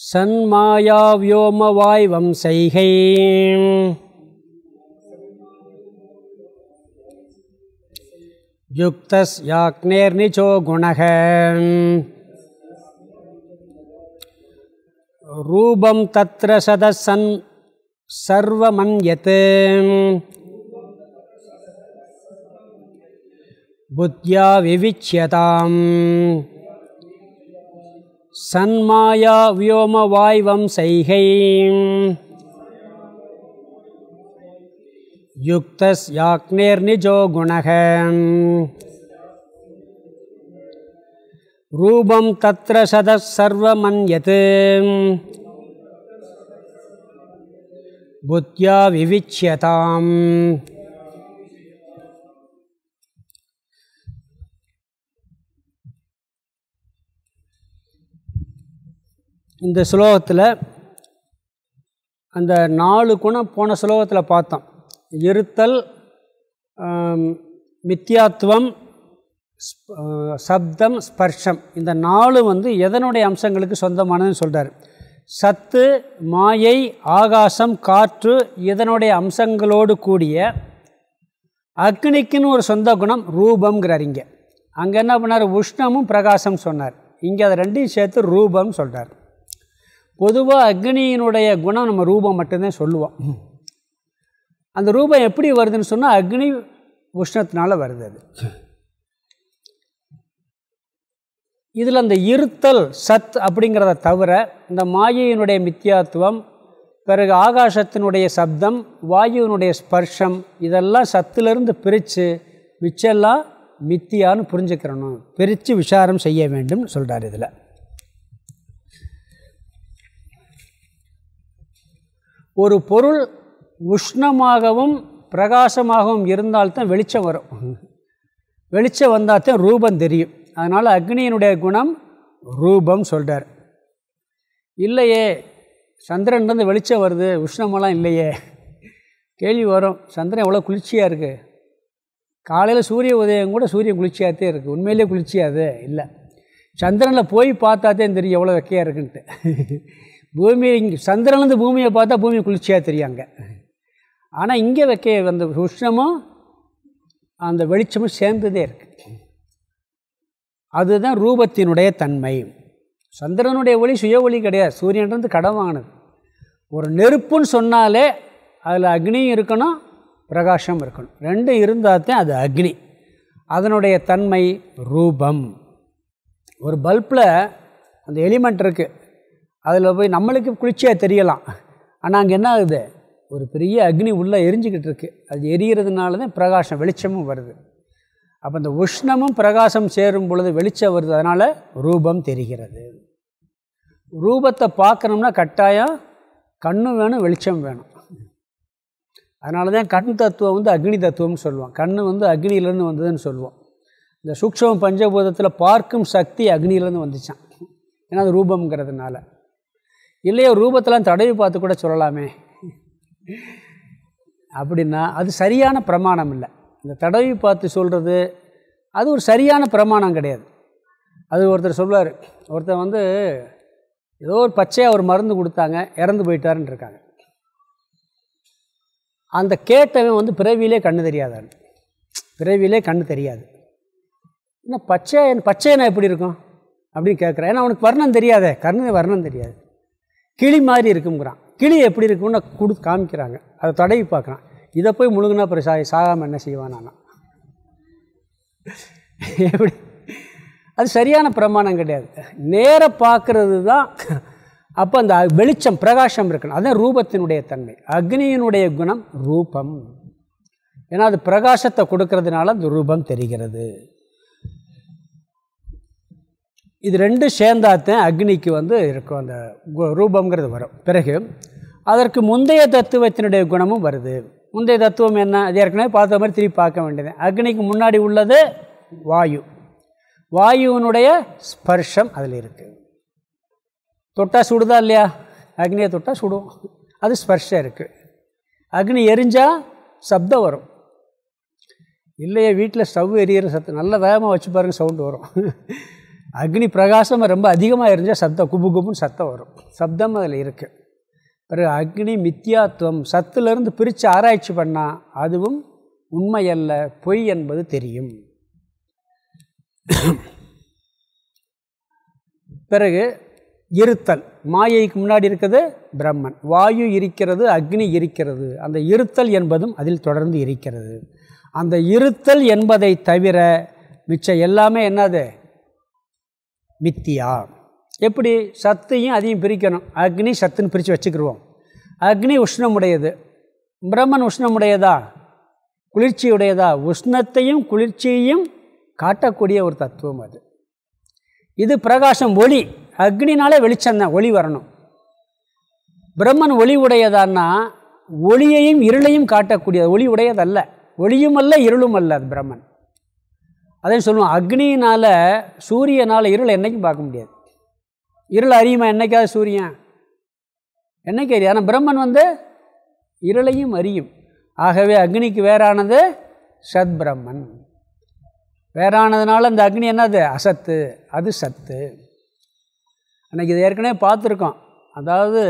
சன்மாயாவியோமவாய் வம்சைகை யுக்தஸ் யாக்னேர்னிச்சோ குணக. ரூபம் தத்ர சதசன் சர்வமன்யத் புத்தியா விவிச்சியதாம். சன்மாயா வியோமவாய்வம் செய்கை யுக்தஸ் யாக்னேர்நிஜோ குணக ரூபம் தத்ர சதஸ் சர்வமன்யத் புத்தியா விவிச்சியதாம். இந்த ஸ்லோகத்தில் அந்த நாலு குணம் போன ஸ்லோகத்தில் பார்த்தோம். இருத்தல் ஆம், மித்யாத்துவம் சப்தம் ஸ்பர்ஷம். இந்த நாலு வந்து எதனுடைய அம்சங்களுக்கு சொந்தமானதுன்னு சொல்கிறார் சத்து மாயை ஆகாசம் காற்று இதனுடைய அம்சங்களோடு கூடிய அக்னிக்குன்னு ஒரு சொந்த குணம் ரூபம்ங்கிறார் இங்கே. அங்கே என்ன பண்ணார்? உஷ்ணமும் பிரகாசம் சொன்னார். இங்கே அதை ரெண்டையும் சேர்த்து ரூபம் சொல்கிறார் பொதுவாக அக்னியினுடைய குணம் நம்ம ரூபம் மட்டும்தான் சொல்லுவோம். அந்த ரூபம் எப்படி வருதுன்னு சொன்னால் அக்னி உஷ்ணத்தினால வருது அது. இதில் அந்த இருத்தல் சத் அப்படிங்கிறத தவிர இந்த மாயையினுடைய மித்தியாத்துவம் பிறகு ஆகாசத்தினுடைய சப்தம் வாயுவினுடைய ஸ்பர்ஷம் இதெல்லாம் சத்திலிருந்து பிரித்து மிச்செல்லாம் மித்தியான்னு புரிஞ்சுக்கிறணும். பிரித்து விசாரம் செய்ய வேண்டும் சொல்கிறார் இதில். ஒரு பொருள் உஷ்ணமாகவும் பிரகாசமாகவும் இருந்தால்தான் வெளிச்சம் வரும். வெளிச்சம் வந்தால் தான் ரூபம் தெரியும். அதனால் அக்னியினுடைய குணம் ரூபம் சொல்கிறார் இல்லையே சந்திரன்லேருந்து வெளிச்சம் வருது உஷ்ணமெல்லாம் இல்லையே. கேள்வி வரும் சந்திரன் எவ்வளோ குளிர்ச்சியாக இருக்குது காலையில் சூரிய உதயம் கூட சூரியன் குளிர்ச்சியாகத்தே இருக்குது உண்மையிலே குளிர்ச்சியாது இல்லை. சந்திரனில் போய் பார்த்தாத்தே தெரியும் எவ்வளோ வெக்கையாக இருக்குன்ட்டு. பூமி இங்கே சந்திரன்லேருந்து பூமியை பார்த்தா பூமி குளிர்ச்சியாக தெரியாங்க. ஆனால் இங்கே வைக்க அந்த உஷ்ணமும் அந்த வெளிச்சமும் சேர்ந்ததே இருக்கு. அதுதான் ரூபத்தினுடைய தன்மை. சந்திரனுடைய ஒளி சுய ஒளி கிடையாது. சூரியன்றது கடன் வாங்கினது. ஒரு நெருப்புன்னு சொன்னாலே அதில் அக்னியும் இருக்கணும் பிரகாஷம் இருக்கணும். ரெண்டும் இருந்தால் தான் அது அக்னி. அதனுடைய தன்மை ரூபம். ஒரு பல்பில் அந்த எலிமெண்ட் இருக்குது அதில் போய் நம்மளுக்கு குளிர்ச்சியாக தெரியலாம். ஆனால் அங்கே என்ன ஆகுது? ஒரு பெரிய அக்னி உள்ளே எரிஞ்சிக்கிட்டு இருக்கு. அது எரியறதுனால தான் பிரகாசம் வெளிச்சமும் வருது. அப்போ இந்த உஷ்ணமும் பிரகாசம் சேரும் பொழுது வெளிச்சம் வருது. அதனால் ரூபம் தெரிகிறது. ரூபத்தை பார்க்கணும்னா கட்டாயம் கண்ணும் வேணும் வெளிச்சம் வேணும். அதனால தான் கண் தத்துவம் வந்து அக்னி தத்துவம்னு சொல்லுவோம். கண் வந்து அக்னியிலேருந்து வந்ததுன்னு சொல்லுவோம். இந்த சூக்ஷம பஞ்சபூதத்தில் பார்க்கும் சக்தி அக்னியிலேருந்து வந்துச்சான் ஏன்னா அது ரூபம்ங்கிறதுனால. இல்லையோ ரூபத்தெல்லாம் தடவி பார்த்து கூட சொல்லலாமே. அப்படின்னா அது சரியான பிரமாணம் இல்லை. இந்த தடவி பார்த்து சொல்கிறது அது ஒரு சரியான பிரமாணம் கிடையாது. அது ஒருத்தர் சொல்வார் ஒருத்தர் வந்து ஏதோ ஒரு பச்சையாக ஒரு மருந்து கொடுத்தாங்க இறந்து போயிட்டாருன்னு இருக்காங்க. அந்த கேட்டவன் வந்து பிறவியிலே கண்ணு தெரியாதான் பிறவியிலே கண்ணு தெரியாது. என்ன பச்சை பச்சைனா எப்படி இருக்கும்? அப்படின்னு கேட்குறேன் ஏன்னா அவனுக்கு வர்ணம் தெரியாதே கண்ணு வர்ணம் தெரியாது. கிளி மாதிரி இருக்குங்கிறான். கிளி எப்படி இருக்கும்னு கொடு காமிக்கிறாங்க. அதை தடவி பார்க்குறான். இதை போய் முழுங்கினா அப்புறம் சா சாகாமல் என்ன செய்வான் நான் எப்படி? அது சரியான பிரமாணம் கிடையாது. நேராக பார்க்கறது தான் அப்போ அந்த வெளிச்சம் பிரகாசம் இருக்கணும். அதுதான் ரூபத்தினுடைய தன்மை. அக்னியினுடைய குணம் ரூபம். ஏன்னா அது பிரகாசத்தை கொடுக்கறதுனால அந்த ரூபம் தெரிகிறது. இது ரெண்டும் சேர்ந்தாத்தான் அக்னிக்கு வந்து இருக்கும் அந்த கு- வரும். பிறகு அதற்கு முந்தைய தத்துவத்தினுடைய குணமும் வருது. முந்தைய தத்துவம் என்ன? அது ஏற்கனவே பார்த்த மாதிரி திருப்பி பார்க்க வேண்டியது. அக்னிக்கு முன்னாடி உள்ளது வாயு. வாயுவினுடைய ஸ்பர்ஷம் அதில் இருக்குது தொட்டால் சுடுதா இல்லையா? அக்னியை தொட்டால் சுடும். அது ஸ்பர்ஷம் இருக்குது அக்னி எரிஞ்சால் சப்தம் வரும். இல்லையே வீட்டில் ஸ்டவ் எரியிற சத்தம். நல்ல வேகமாக வச்சு பாருங்கள் சவுண்டு வரும். அக்னி பிரகாசம் ரொம்ப அதிகமாக இருந்தால் சத்தம் குபு குபுன்னு சத்தம் வரும். சப்தம் அதில் இருக்குது பிறகு அக்னி மித்தியாத்துவம் சத்துலேருந்து பிரித்து ஆராய்ச்சி பண்ணால் அதுவும் உண்மையல்ல பொய் என்பது தெரியும். பிறகு இருத்தல். மாயைக்கு முன்னாடி இருக்கிறது பிரம்மன். வாயு இருக்கிறது அக்னி இருக்கிறது. அந்த இருத்தல் என்பதும் அதில் தொடர்ந்து இருக்கிறது. அந்த இருத்தல் என்பதை தவிர மிச்சம் எல்லாமே என்னது? மித்தியா. எப்படி? சத்தையும் அதையும் பிரிக்கணும். அக்னி சத்துன்னு பிரித்து வச்சுக்கிடுவோம் அக்னி உஷ்ணமுடையது. பிரம்மன் உஷ்ணமுடையதா? குளிர்ச்சியுடையதா? உஷ்ணத்தையும் குளிர்ச்சியையும் காட்டக்கூடிய ஒரு தத்துவம் அது. இது பிரகாசம் ஒளி. அக்னினாலே வெளிச்சம் தான். ஒளி வரணும். பிரம்மன் ஒளி உடையதான்னா ஒளியையும் இருளையும் காட்டக்கூடிய ஒளி உடையதல்ல. ஒளியும் அல்ல இருளும் அல்ல அது பிரம்மன். அதே சொல்லுவோம். அக்னியினால் சூரியனால் இருளை என்றைக்கும் பார்க்க முடியாது. இருள் அறியுமா? என்னைக்காவது சூரியன்? என்னைக்கு அறியும்? ஆனால் பிரம்மன் வந்து இருளையும் அறியும். ஆகவே அக்னிக்கு வேறானது சத் பிரம்மன் வேறானதுனால அந்த அக்னி என்னது? அசத்து. அது சத்து. அன்றைக்கி இது ஏற்கனவே பார்த்துருக்கோம். அதாவது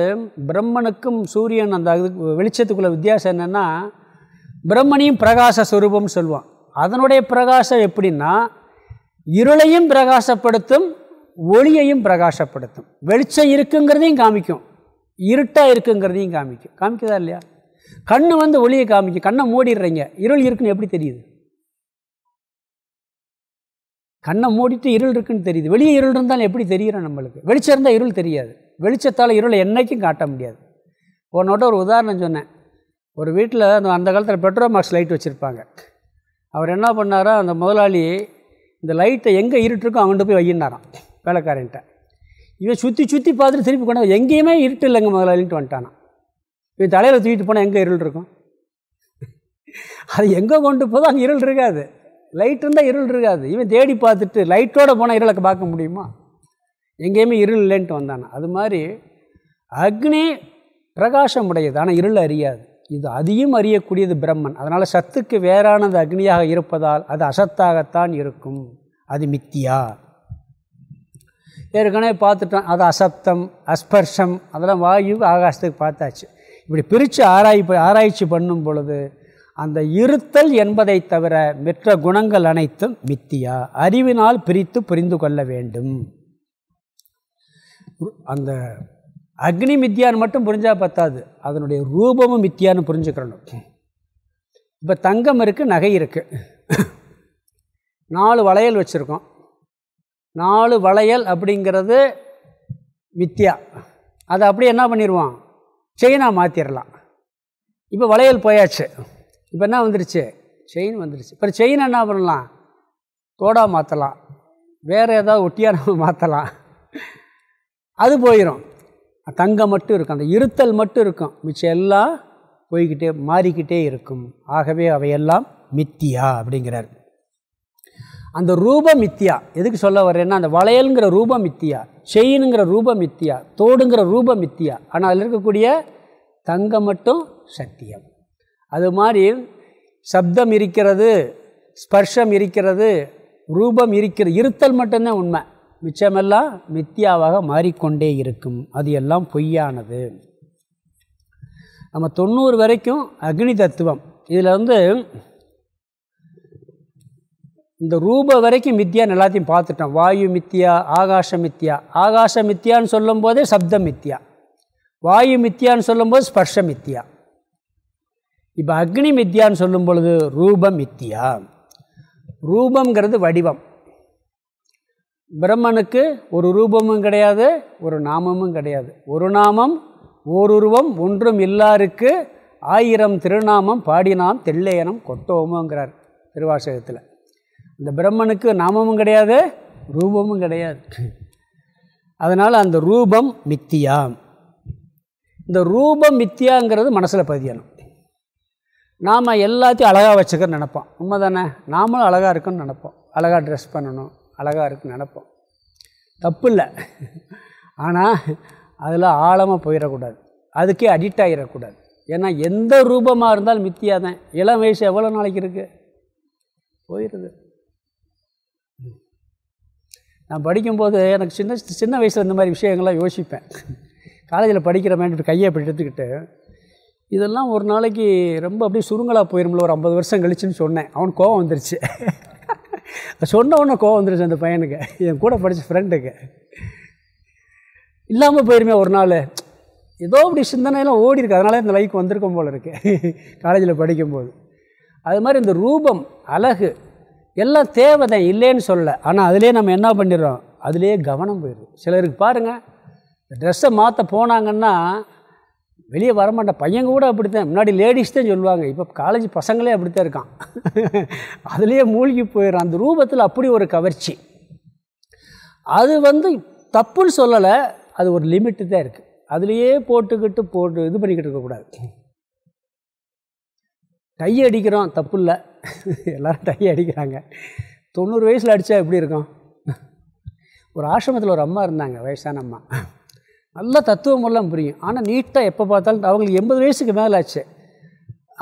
பிரம்மனுக்கும் சூரியன் அந்த வெளிச்சத்துக்குள்ள வித்தியாசம் என்னென்னா பிரம்மனையும் பிரகாச ஸ்வரூபம்னு சொல்லுவான். அதனுடைய பிரகாசம் எப்படின்னா இருளையும் பிரகாசப்படுத்தும் ஒளியையும் பிரகாசப்படுத்தும். வெளிச்சம் இருக்குங்கிறதையும் காமிக்கும். இருட்டாக இருக்குங்கிறதையும் காமிக்கும். காமிக்குதா இல்லையா? கண் வந்து ஒளியை காமிக்கும். கண்ணை மூடிடுறீங்க. இருள் இருக்குன்னு எப்படி தெரியுது? கண்ணை மூடிட்டு இருள் இருக்குன்னு தெரியுது. வெளியே இருள் இருந்தாலும் எப்படி தெரிகிறோம் நம்மளுக்கு? வெளிச்சம் இருந்தால் இருள் தெரியாது. வெளிச்சத்தால் இருளை என்றைக்கும் காட்ட முடியாது. உன்னோட ஒரு உதாரணம் சொன்னேன். ஒரு வீட்டில் அந்த அந்த காலத்தில் பெட்ரோல் மார்க்ஸ் லைட் வச்சுருப்பாங்க. அவர் என்ன பண்ணாரோ அந்த முதலாளி இந்த லைட்டை எங்கே இருட்டுருக்கோ அவங்கள்ட்ட போய் வையினாராம் வேலைக்காரன்ட்ட. இவன் சுற்றி சுற்றி பார்த்துட்டு திருப்பி கொண்டு எங்கேயுமே இருட்டு இல்லைங்க முதலாளின்ட்டு வந்துட்டானான் இவன் தலையில் தூக்கிட்டு போனால் எங்கே இருள் இருக்கும்? அது எங்கே கொண்டு போதும் அங்கே இருள் இருக்காது. லைட் இருந்தால் இருள் இருக்காது. இவன் தேடி பார்த்துட்டு லைட்டோடு போனால் இருளை பார்க்க முடியுமா? எங்கேயுமே இருள் இல்லைன்ட்டு வந்தானா அது மாதிரி அக்னி பிரகாசம் உடையது ஆனால் இருள் அறியாது. இது அதையும் அறியக்கூடியது பிரம்மன். அதனால் சத்துக்கு வேறானது அக்னியாக இருப்பதால் அது அசத்தாகத்தான் இருக்கும். அது மித்தியா. ஏற்கனவே பார்த்துட்டோம். அது அசப்தம் அஸ்பர்ஷம் அதெல்லாம் வாயு ஆகாசத்துக்கு பார்த்தாச்சு. இப்படி பிரித்து ஆராய் ஆராய்ச்சி பண்ணும் பொழுது அந்த இருத்தல் என்பதை தவிர மற்ற குணங்கள் அனைத்தும் மித்தியா. அறிவினால் பிரித்து புரிந்து கொள்ள வேண்டும். அந்த அக்னி மித்தியான்னு மட்டும் புரிஞ்சால் பத்தாது. அதனுடைய ரூபமும் மித்தியான்னு புரிஞ்சுக்கிறணும். இப்போ தங்கம் இருக்குது நகை இருக்குது நாலு வளையல் வச்சுருக்கோம். நாலு வளையல் அப்படிங்கிறது மித்தியா. அதை அப்படியே என்ன பண்ணிடுவோம் செயினாக மாற்றிடலாம் இப்போ வளையல் போயாச்சு. இப்போ என்ன வந்துருச்சு? செயின் வந்துருச்சு. இப்போ செயின் என்ன பண்ணலாம்? தோடாக மாற்றலாம் வேறு ஏதாவது ஒட்டியாக மாற்றலாம் அது போயிடும் தங்கம் மட்டும் இருக்கும் அந்த இருத்தல் மட்டும் இருக்கும். மிச்சம் எல்லாம் போய்கிட்டே மாறிக்கிட்டே இருக்கும். ஆகவே அவையெல்லாம் மித்தியா அப்படிங்கிறார். அந்த ரூபம் மித்தியா எதுக்கு சொல்ல வர்றேன்னா அந்த வளையலுங்கிற ரூபம் மித்தியா செயினுங்கிற ரூபம் மித்தியா தோடுங்கிற ரூபம் மித்தியா ஆனால் அதில் இருக்கக்கூடிய தங்கம் மட்டும் சத்தியம். அது மாதிரி சப்தம் இருக்கிறது ஸ்பர்ஷம் இருக்கிறது ரூபம் இருக்கிறது இருத்தல் மட்டும்தான் உண்மை. மிச்சமெல்லாம் மித்தியாவாக மாறிக்கொண்டே இருக்கும். அது எல்லாம் பொய்யானது. நம்ம தொண்ணூறு வரைக்கும் அக்னி தத்துவம். இதில் வந்து இந்த ரூப வரைக்கும் மித்தியான்னு எல்லாத்தையும் பார்த்துட்டோம் வாயு மித்தியா ஆகாஷ மித்தியா. ஆகாஷ மித்தியான்னு சொல்லும் போதே சப்த மித்தியா. வாயு மித்தியான்னு சொல்லும்போது ஸ்பர்ஷ மித்தியா. இப்போ அக்னி மித்தியான்னு சொல்லும் பொழுது ரூபம் மித்தியா. ரூபங்கிறது வடிவம். பிரம்மனுக்கு ஒரு ரூபமும் கிடையாது ஒரு நாமமும் கிடையாது. ஒரு நாமம் ஓருருவம் ஒன்றும் இல்லாருக்கு ஆயிரம் திருநாமம் பாடினாம் தெல்லையனம் கொட்டோமோங்கிறார் திருவாசகத்தில். இந்த பிரம்மனுக்கு நாமமும் கிடையாது ரூபமும் கிடையாது. அதனால் அந்த ரூபம் மித்தியா. இந்த ரூபம் மித்தியாங்கிறது மனசில் பதியணும். நாம் எல்லாத்தையும் அழகாக வச்சுக்கன்னு நினப்போம். உண்மை தானே நாமளும் அழகாக இருக்குன்னு நினப்போம். அழகாக ட்ரெஸ் பண்ணணும். அழகாக இருக்குன்னு நினப்போம். தப்பு இல்லை ஆனால் அதில் ஆழமாக போயிடக்கூடாது. அதுக்கே அடிக்ட் ஆகிடக்கூடாது ஏன்னா எந்த ரூபமாக இருந்தாலும் மித்தியாக தான். இளம் வயசு எவ்வளோ நாளைக்கு இருக்குது போயிடுது நான் படிக்கும்போது எனக்கு சின்ன சின்ன வயசில் இந்த மாதிரி விஷயங்கள்லாம் யோசிப்பேன். காலேஜில் படிக்கிற மாதிரி கையை அப்படி எடுத்துக்கிட்டு இதெல்லாம் ஒரு நாளைக்கு ரொம்ப அப்படியே சுருங்கலாக போயிருமில்ல ஒரு ஐம்பது வருஷம் கழிச்சுன்னு சொன்னேன். அவனுக்கு கோவம் வந்துருச்சு. சொன்ன உடனே கோவம் வந்துருச்சு அந்த பையனுக்கு. என் கூட படித்த ஃப்ரெண்டுக்கு இல்லாமல் போயிருமே ஒரு நாள். ஏதோ அப்படி சிந்தனையெல்லாம் ஓடி இருக்கு. அதனால இந்த லைக் வந்திருக்கும் போல் இருக்கு. காலேஜில் படிக்கும்போது. அது மாதிரி இந்த ரூபம் அழகு எல்லாம் தேவைதான் இல்லைன்னு சொல்ல. ஆனால் அதிலே நம்ம என்ன பண்ணிடுறோம்? அதிலே கவனம் போயிடும் சிலருக்கு பாருங்கள் இந்த ட்ரெஸ்ஸை மாற்ற போனாங்கன்னா வெளியே வரமாட்டேன் பையன் கூட அப்படி தான் முன்னாடி லேடிஸ் தான் சொல்லுவாங்க. இப்போ காலேஜ் பசங்களே அப்படி தான் இருக்கான். அதுலேயே மூழ்கி போயிடுறான். அந்த ரூபத்தில் அப்படி ஒரு கவர்ச்சி. அது வந்து தப்புன்னு சொல்லலை. அது ஒரு லிமிட்டு தான் இருக்குது அதுலேயே போட்டுக்கிட்டு போட்டு இது பண்ணிக்கிட்டு இருக்கக்கூடாது டை அடிக்கிறோம். தப்பு இல்லை. எல்லோரும் டை அடிக்கிறாங்க. தொண்ணூறு வயசில் அடித்தா எப்படி இருக்கும்? ஒரு ஆசிரமத்தில் ஒரு அம்மா இருந்தாங்க வயசான அம்மா. நல்ல தத்துவமெல்லாம் புரியும். ஆனால் நீட்டாக எப்போ பார்த்தாலும் அவங்களுக்கு எண்பது வயசுக்கு மேலே ஆச்சு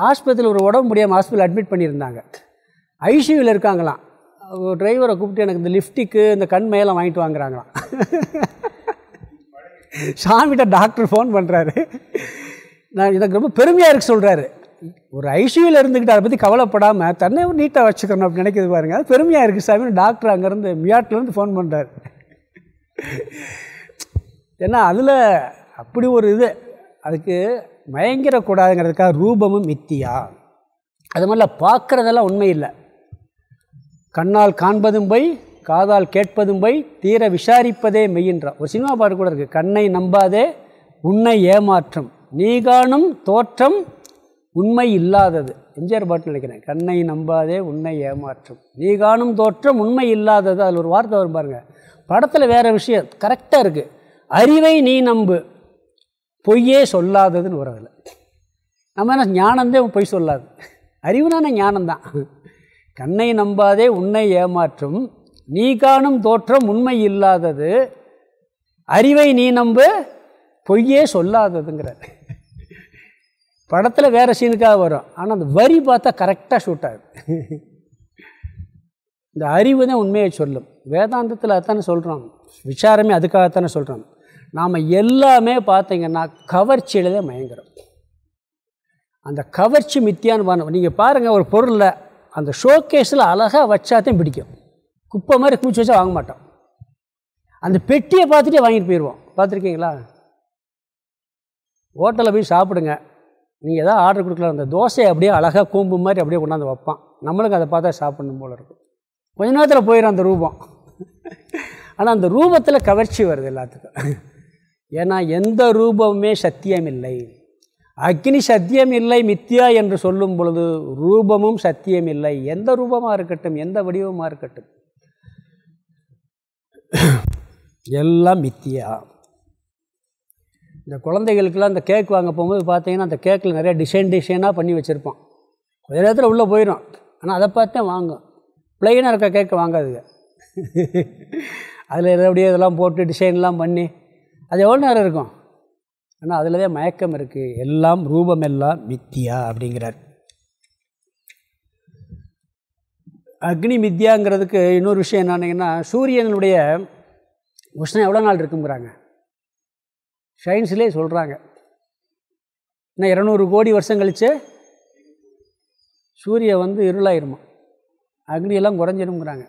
ஆஸ்பத்திரியில் ஒரு உடம்பு முடியாமல் ஹாஸ்பிட்டல் அட்மிட் பண்ணியிருந்தாங்க. ஐசியூவில் இருக்காங்களாம். டிரைவரை கூப்பிட்டு எனக்கு இந்த லிஃப்டிக்கு இந்த கண் மேலாம் வாங்கிட்டு வாங்குறாங்களாம். சாமிகிட்ட டாக்டர் ஃபோன் பண்ணுறாரு நான் எனக்கு ரொம்ப பெருமையாக இருக்கு சொல்கிறாரு ஒரு ஐசியூவில் இருந்துக்கிட்டு அதை பற்றி கவலைப்படாமல் தன்னை நீட்டாக வச்சுக்கணும் அப்படின்னு நினைக்கிறது பாருங்கள் அது பெருமையாக இருக்குது சாமி. டாக்டர் அங்கேருந்து மியாட்லேருந்து ஃபோன் பண்ணுறாரு ஏன்னா அதில் அப்படி ஒரு இது. அதுக்கு மயங்கிடக்கூடாதுங்கிறதுக்காக ரூபமும் மித்தியா. அது மாதிரிலாம் பார்க்குறதெல்லாம் உண்மை இல்லை. கண்ணால் காண்பதும் போய் காதால் கேட்பதும் போய் தீர விசாரிப்பதே மெய்யின்றான் ஒரு சினிமா பாட்டு கூட இருக்குது கண்ணை நம்பாதே உன்னை ஏமாற்றும். நீ காணும் தோற்றம் உண்மை இல்லாதது. எம்ஜிஆர் பாட்டு நினைக்கிறேன். கண்ணை நம்பாதே உன்னை ஏமாற்றும். நீ காணும் தோற்றம் உண்மை இல்லாதது. அதில் ஒரு வார்த்தை வரும் பாருங்கள் படத்தில் வேறு விஷயம். கரெக்டாக இருக்குது அறிவை நீ நம்பு. பொய்யே சொல்லாததுன்னு வரும் அதில். நம்ம என்ன ஞானந்தே பொய் சொல்லாது. அறிவுனான ஞானம்தான். கண்ணை நம்பாதே உன்னை ஏமாற்றும். நீ காணும் தோற்றம் உண்மை இல்லாதது. அறிவை நீ நம்பு பொய்யே சொல்லாததுங்கிற படத்தில் வேறு சீனுக்காக வரும். ஆனால் அந்த வரி பார்த்தா கரெக்டாக ஷூட் ஆகுது. இந்த அறிவு தான் உண்மையை சொல்லும். வேதாந்தத்தில் அதானே சொல்கிறோம் விசாரமே அதுக்காகத்தானே சொல்கிறோம் நாம் எல்லாமே பார்த்திங்கன்னா கவர்ச்சியில் தான் மயங்குறோம். அந்த கவர்ச்சி மித்தியான்னு நீங்கள் பாருங்கள் ஒரு பொருளில் அந்த ஷோகேஸில் அழகாக வச்சாத்தையும் பிடிக்கும். குப்பை மாதிரி குளிச்சு வச்சா வாங்க மாட்டோம். அந்த பெட்டியை பார்த்துட்டே வாங்கிட்டு போயிடுவோம் பார்த்துருக்கீங்களா? ஹோட்டலில் போய் சாப்பிடுங்க. நீங்கள் எதாவது ஆர்டர் கொடுக்கல அந்த தோசையை அப்படியே அழகாக கூம்பு மாதிரி அப்படியே கொண்டாந்து வைப்பான். நம்மளுக்கு அதை பார்த்தா சாப்பிடணும் போல் இருக்கும் கொஞ்ச நேரத்தில் போயிடும் அந்த ரூபம். ஆனால் அந்த ரூபத்தில் கவர்ச்சி வருது எல்லாத்துக்கும். ஏன்னா எந்த ரூபமுமே சத்தியமில்லை. அக்னி சத்தியம் இல்லை மித்தியா என்று சொல்லும் பொழுது ரூபமும் சத்தியம் இல்லை எந்த ரூபமாக இருக்கட்டும் எந்த வடிவமாக இருக்கட்டும். எல்லாம் மித்தியா. இந்த குழந்தைகளுக்கெல்லாம் அந்த கேக் வாங்க போகும்போது பார்த்தீங்கன்னா அந்த கேக்கில் நிறைய டிசைன் டிசைனாக பண்ணி வச்சுருப்பான் கொஞ்ச நேரத்தில் உள்ளே போயிடும் ஆனால் அதை பார்த்தே வாங்கும். ப்ளைனாக இருக்க கேக்கு வாங்காதுங்க. அதில் எப்படியே இதெல்லாம் போட்டு டிசைன்லாம் பண்ணி அது எவ்வளோ நேரம் இருக்கும்? ஆனால் அதில் தான் மயக்கம் இருக்குது எல்லாம் ரூபமெல்லாம் மித்தியா அப்படிங்கிறார். அக்னி மித்யாங்கிறதுக்கு இன்னொரு விஷயம் என்னன்னீங்கன்னா சூரியனுடைய உஷ்ணம் எவ்வளோ நாள் இருக்குங்கிறாங்க. சயின்ஸ்லேயே சொல்கிறாங்க இன்னும் இரநூறு கோடி வருஷம் கழித்து சூரியன் வந்து இருளாயிருமா? அக்னியெல்லாம் குறைஞ்சிடுங்கிறாங்க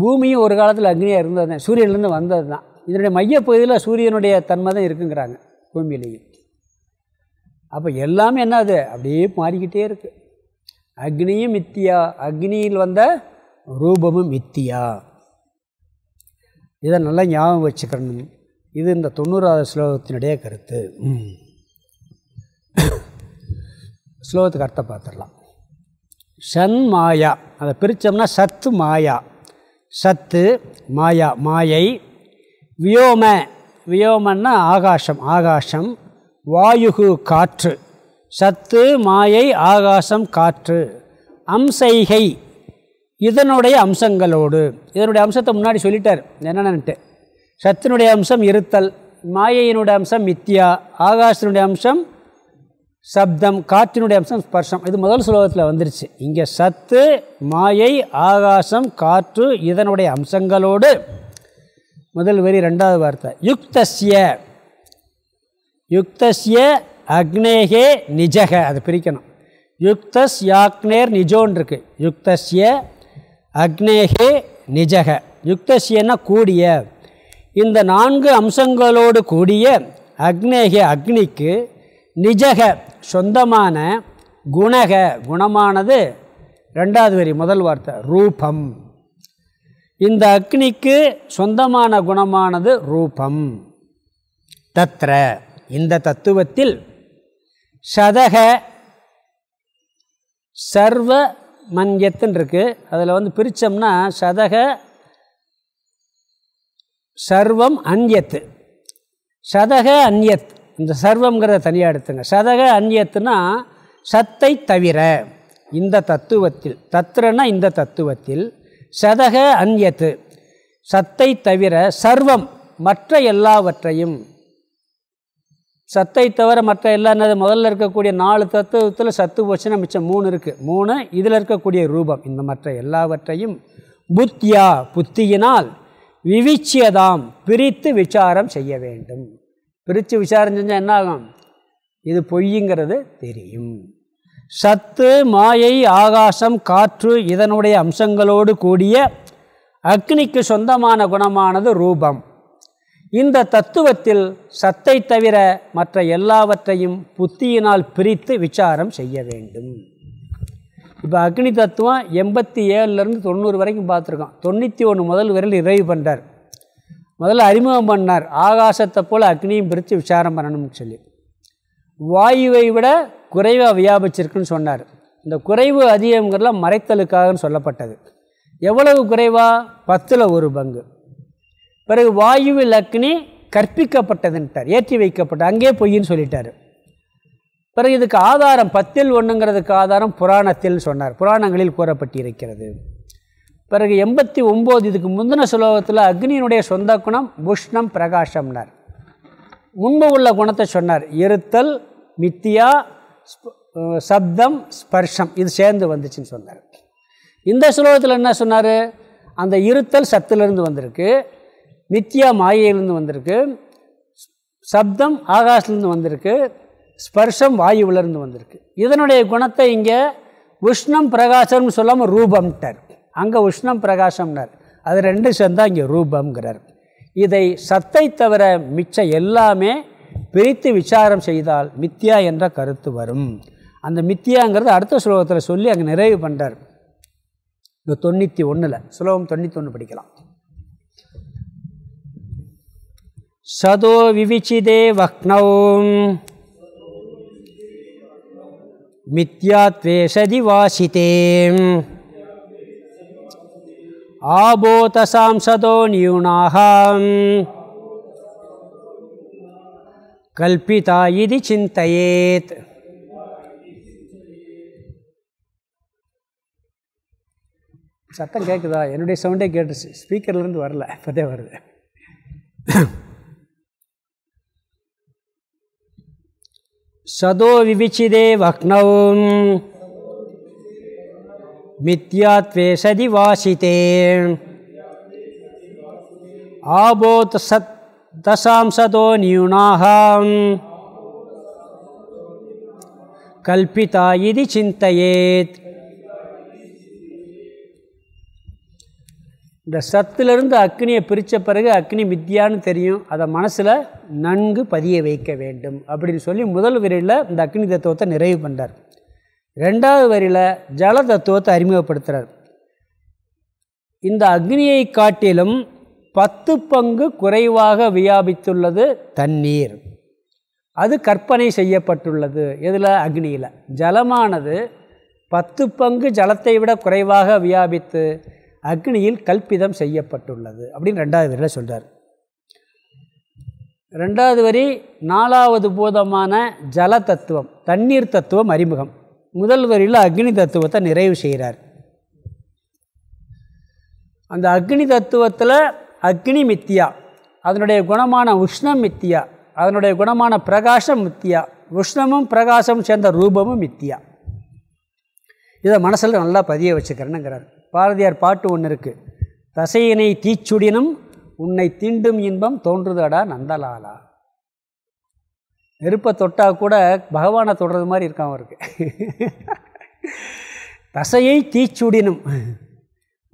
பூமியும் ஒரு காலத்தில் அக்னியாக இருந்தது தான் சூரியன்லேருந்து வந்தது தான் இதனுடைய மையப்பகுதியில் சூரியனுடைய தன்மை தான் இருக்குங்கிறாங்க பூமியிலேயும் அப்போ எல்லாமே என்னது அப்படியே மாறிக்கிட்டே இருக்குது அக்னியும் மித்தியா அக்னியில் வந்த ரூபமும் மித்தியா. இதை நல்லா ஞாபகம் வச்சுக்கணும். இது இந்த தொண்ணூறாவது ஸ்லோகத்தினுடைய கருத்து. ஸ்லோகத்துக்கு அர்த்தம் பார்த்துடலாம். சன் மாயா அதை பிரித்தோம்னா சத்து மாயா. சத்து மாயா மாயை வியோம வியோமன்னா ஆகாசம் ஆகாசம் வாயுகு காற்று. சத்து மாயை ஆகாசம் காற்று. அம்சைகை இதனுடைய அம்சங்களோடு. இதனுடைய அம்சத்தை முன்னாடி சொல்லிட்டார். என்னென்னட்டு சத்தினுடைய அம்சம் இருத்தல் மாயையினுடைய அம்சம் மித்யா ஆகாசத்தினுடைய அம்சம் சப்தம் காற்றினுடைய அம்சம் ஸ்பர்ஷம். இது முதல் சுலோகத்தில் வந்துருச்சு. இங்கே சத்து மாயை ஆகாசம் காற்று இதனுடைய அம்சங்களோடு. முதல் வரி ரெண்டாவது வார்த்தை. யுக்தஸ்ய. யுக்தஸ்ய அக்னேகே நிஜக. அது பிரிக்கணும். யுக்தஸ் யாக்னேர் நிஜோன் இருக்கு. யுக்தஸ்ய அக்னேகே நிஜக. யுக்தஸ்யன்னா கூடிய. இந்த நான்கு அம்சங்களோடு கூடிய அக்னேகே அக்னிக்கு நிஜக சொந்தமான குணக குணமானது ரெண்டாவது வரி முதல் வார்த்தை. ரூபம். இந்த அக்னிக்கு சொந்தமான குணமானது ரூபம். தத்ர இந்த தத்துவத்தில் சதக சர்வ மன்யத்துன்னு இருக்குது அதில் வந்து பிரித்தோம்னா சதக சர்வம் அந்யத்து. சதக அந்யத் இந்த சர்வங்கிறத தனியாக எடுத்துங்க. சதக அந்யத்துனா சத்தை தவிர இந்த தத்துவத்தில் தத்ரனா இந்த தத்துவத்தில் சதக அந்யத்து. சத்தை தவிர சர்வம் மற்ற எல்லாவற்றையும். சத்தை தவிர மற்ற எல்லா முதல்ல இருக்கக்கூடிய நாலு தத்துவத்தில் சத்து போச்சுன்னா மிச்சம் மூணு இருக்குது மூணு இதில் இருக்கக்கூடிய ரூபம். இந்த மற்ற எல்லாவற்றையும் புத்தியா புத்தியினால் விவிச்சியதாம் பிரித்து விசாரம் செய்ய வேண்டும். பிரித்து விசாரம் செஞ்சால் என்ன ஆகும்? இது பொய்யுங்கிறது தெரியும். சத்து மாயை ஆகாசம் காற்று இதனுடைய அம்சங்களோடு கூடிய அக்னிக்கு சொந்தமான குணமானது ரூபம். இந்த தத்துவத்தில் சத்தை தவிர மற்ற எல்லாவற்றையும் புத்தியினால் பிரித்து விசாரம் செய்ய வேண்டும். இப்போ அக்னி தத்துவம் எண்பத்தி ஏழுலேருந்து தொண்ணூறு வரைக்கும் பார்த்துருக்கோம். தொண்ணூற்றி ஒன்று முதல் விரல் நிறைவு பண்ணுறார் முதல்ல அறிமுகம் பண்ணார். ஆகாசத்தை போல் அக்னியும் பிரித்து விசாரம் பண்ணணும்னு சொல்லி. வாயுவை விட குறைவாக வியாபிச்சிருக்குன்னு சொன்னார். இந்த குறைவு அதிகங்கிறதுலாம் மறைத்தலுக்காகன்னு சொல்லப்பட்டது. எவ்வளவு குறைவாக பத்தில் ஒரு பங்கு. பிறகு வாயுவில் அக்னி கற்பிக்கப்பட்டதுன்ட்டார். ஏற்றி வைக்கப்பட்ட அங்கே பொய்ன்னு சொல்லிட்டார். பிறகு இதுக்கு ஆதாரம் பத்தில் ஒன்றுங்கிறதுக்கு ஆதாரம் புராணத்தில் சொன்னார். புராணங்களில் கூறப்பட்டிருக்கிறது. பிறகு எண்பத்தி ஒம்பது இதுக்கு முந்தின சுலோகத்தில் அக்னியினுடைய சொந்த குணம் புஷ்ணம் பிரகாஷம்னார். முன்பு உள்ள குணத்தை சொன்னார். இருத்தல் மித்தியா சப்தம் ஸ்பர்ஷம் இது சேர்ந்து வந்துச்சுன்னு சொன்னார். இந்த சுலோகத்தில் என்ன சொன்னார்? அந்த இருத்தல் சத்துலேருந்து வந்திருக்கு நித்யா மாயையிலேருந்து வந்திருக்கு சப்தம் ஆகாஷ்லேருந்து வந்திருக்கு ஸ்பர்ஷம் வாயுவிலிருந்து வந்திருக்கு. இதனுடைய குணத்தை இங்கே உஷ்ணம் பிரகாசம்னு சொல்லாமல் ரூபம்ட்டார். அங்கே உஷ்ணம் பிரகாசம்னார். அது ரெண்டு சேர்ந்தால் இங்கே ரூபம்ங்கிறார். இதை சத்தை தவிர மிச்ச எல்லாமே பிரித்து விசாரம் செய்தால் மித்யா என்ற கருத்து வரும். அந்த மித்தியாங்கிறது அடுத்த ஸ்லோகத்தில் சொல்லி அங்கே நிறைவு பண்ணுறார் இந்த தொண்ணூற்றி ஒன்றில் ஸ்லோகம் தொண்ணூற்றி ஒன்று படிக்கலாம். சதோ விவிச்சிதே வக்னௌ. மித்யாத்வேஷதி வாசித்தே. ஆபோதசாம் சதோ நியூனாகாம் கல்பிதா இது சிந்தையேத். சத்தம் கேட்குதா என்னுடைய சவுண்டே கேட்டுச்சு ஸ்பீக்கர்லேருந்து வரல. இப்போதே வருது. சதோ விவிச்சிதே த்வே சதி வாசித்தே ஆபோத் சத் தசாம்சதோ நியூனாக கல்பிதா இது சிந்தையேத். இந்த சத்துலேருந்து அக்னியை பிரித்த பிறகு அக்னி வித்யான்னு தெரியும். அதை மனசில் நன்கு பதிய வைக்க வேண்டும் அப்படின்னு சொல்லி முதல் வரியில் இந்த அக்னி தத்துவத்தை நிறைவு பண்ணுறார் ரெண்டாவது வரியில் ஜல தத்துவத்தை அறிமுகப்படுத்துகிறார் இந்த அக்னியை காட்டிலும் பத்து பங்கு குறைவாக வியாபித்துள்ளது தண்ணீர். அது கற்பனை செய்யப்பட்டுள்ளது. எதில்? அக்னியில். ஜலமானது பத்து பங்கு ஜலத்தை விட குறைவாக வியாபித்து அக்னியில் கல்பிதம் செய்யப்பட்டுள்ளது. அப்படின்னு ரெண்டாவது வரியில் சொல்கிறார் ரெண்டாவது வரி நாலாவது பூதமான ஜல தத்துவம் தண்ணீர் தத்துவம் அறிமுகம். முதல் வரியில் அக்னி தத்துவத்தை நிறைவு செய்கிறார் அந்த அக்னி தத்துவத்தில் அக்னி மித்தியா அதனுடைய குணமான உஷ்ணம் மித்தியா அதனுடைய குணமான பிரகாசம் மித்தியா உஷ்ணமும் பிரகாசமும் சேர்ந்த ரூபமும் மித்தியா. இதை மனசில் நல்லா பதிய வச்சுக்கிறேன்னுங்கிறார். பாரதியார் பாட்டு ஒன்று இருக்குது தசையினை தீச்சுடினும் உன்னை தீண்டும் இன்பம் தோன்றுதடா நந்தலாலா. நெருப்பை தொட்டால் கூட பகவானை தொடுறது மாதிரி இருக்கான் அவருக்கு தசையை தீச்சுடினும்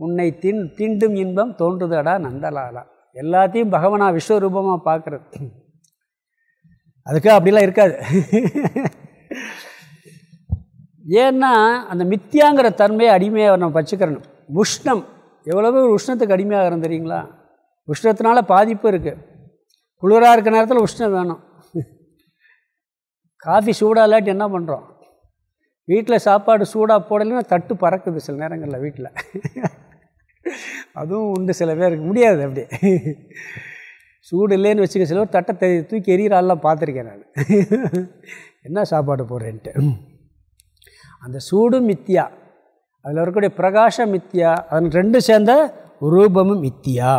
உன்னை தின் தீண்டும் இன்பம் தோன்றுதடா நந்தலாலா. எல்லாத்தையும் பகவானா விஸ்வரூபமாக பார்க்குறது அதுக்கு அப்படிலாம் இருக்காது. ஏன்னா அந்த மித்தியாங்கிற தன்மையை அடிமையாக நம்ம வச்சுக்கிறணும். உஷ்ணம். எவ்வளவு உஷ்ணத்துக்கு அடிமையாகிறோம் தெரியுங்களா? உஷ்ணத்தினால பாதிப்பு இருக்குது குளிராக இருக்க நேரத்தில் உஷ்ணம் வேணும். காஃபி சூடாக இல்லாட்டி என்ன பண்ணுறோம் வீட்டில் சாப்பாடு சூடாக போடலைன்னா தட்டு பறக்குது சில நேரங்களில் வீட்டில் அதுவும் உண்டு சில பேருக்கு. முடியாது அப்படி. சூடு இல்லைன்னு வச்சுக்க சில பேர் தட்டை தூக்கி எரியறாலாம் பார்த்துருக்கேன் நான். என்ன சாப்பாடு போடுறேன்ட்டு. அந்த சூடு மித்தியா. அதில் இருக்கக்கூடிய பிரகாஷ மித்தியா அதன் ரெண்டு சேர்ந்த ரூபமும் மித்தியா.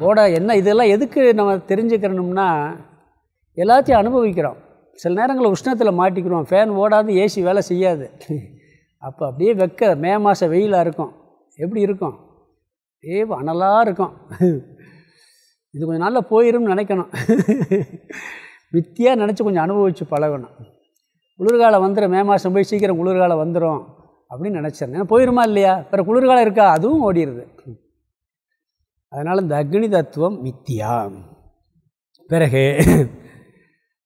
ஓட என்ன இதெல்லாம் எதுக்கு நம்ம தெரிஞ்சுக்கிறணும்னா எல்லாத்தையும் அனுபவிக்கிறோம். சில நேரங்களில் உஷ்ணத்தில் மாட்டிக்கிறோம் ஃபேன் ஓடாது ஏசி வேலை செய்யாது. அப்போ அப்படியே வெக்க. மே மாதம் வெயிலாக இருக்கும். எப்படி இருக்கும்? அப்படியே அனலாக இருக்கும். இது கொஞ்சம் நல்லா போயிரும்னு நினைக்கணும். வித்தியாக நினச்சி கொஞ்சம் அனுபவித்து பழகணும். குளிர்காலம் வந்துடும் மே மாதம் போய் சீக்கிரம் குளிர்காலம் வந்துடும் அப்படின்னு நினச்சிருந்தேன் போயிருமா இல்லையா? பிற குளிர்காலம் இருக்கா? அதுவும் ஓடிடுது அதனால் இந்த அக்னி தத்துவம் மித்தியா. பிறகு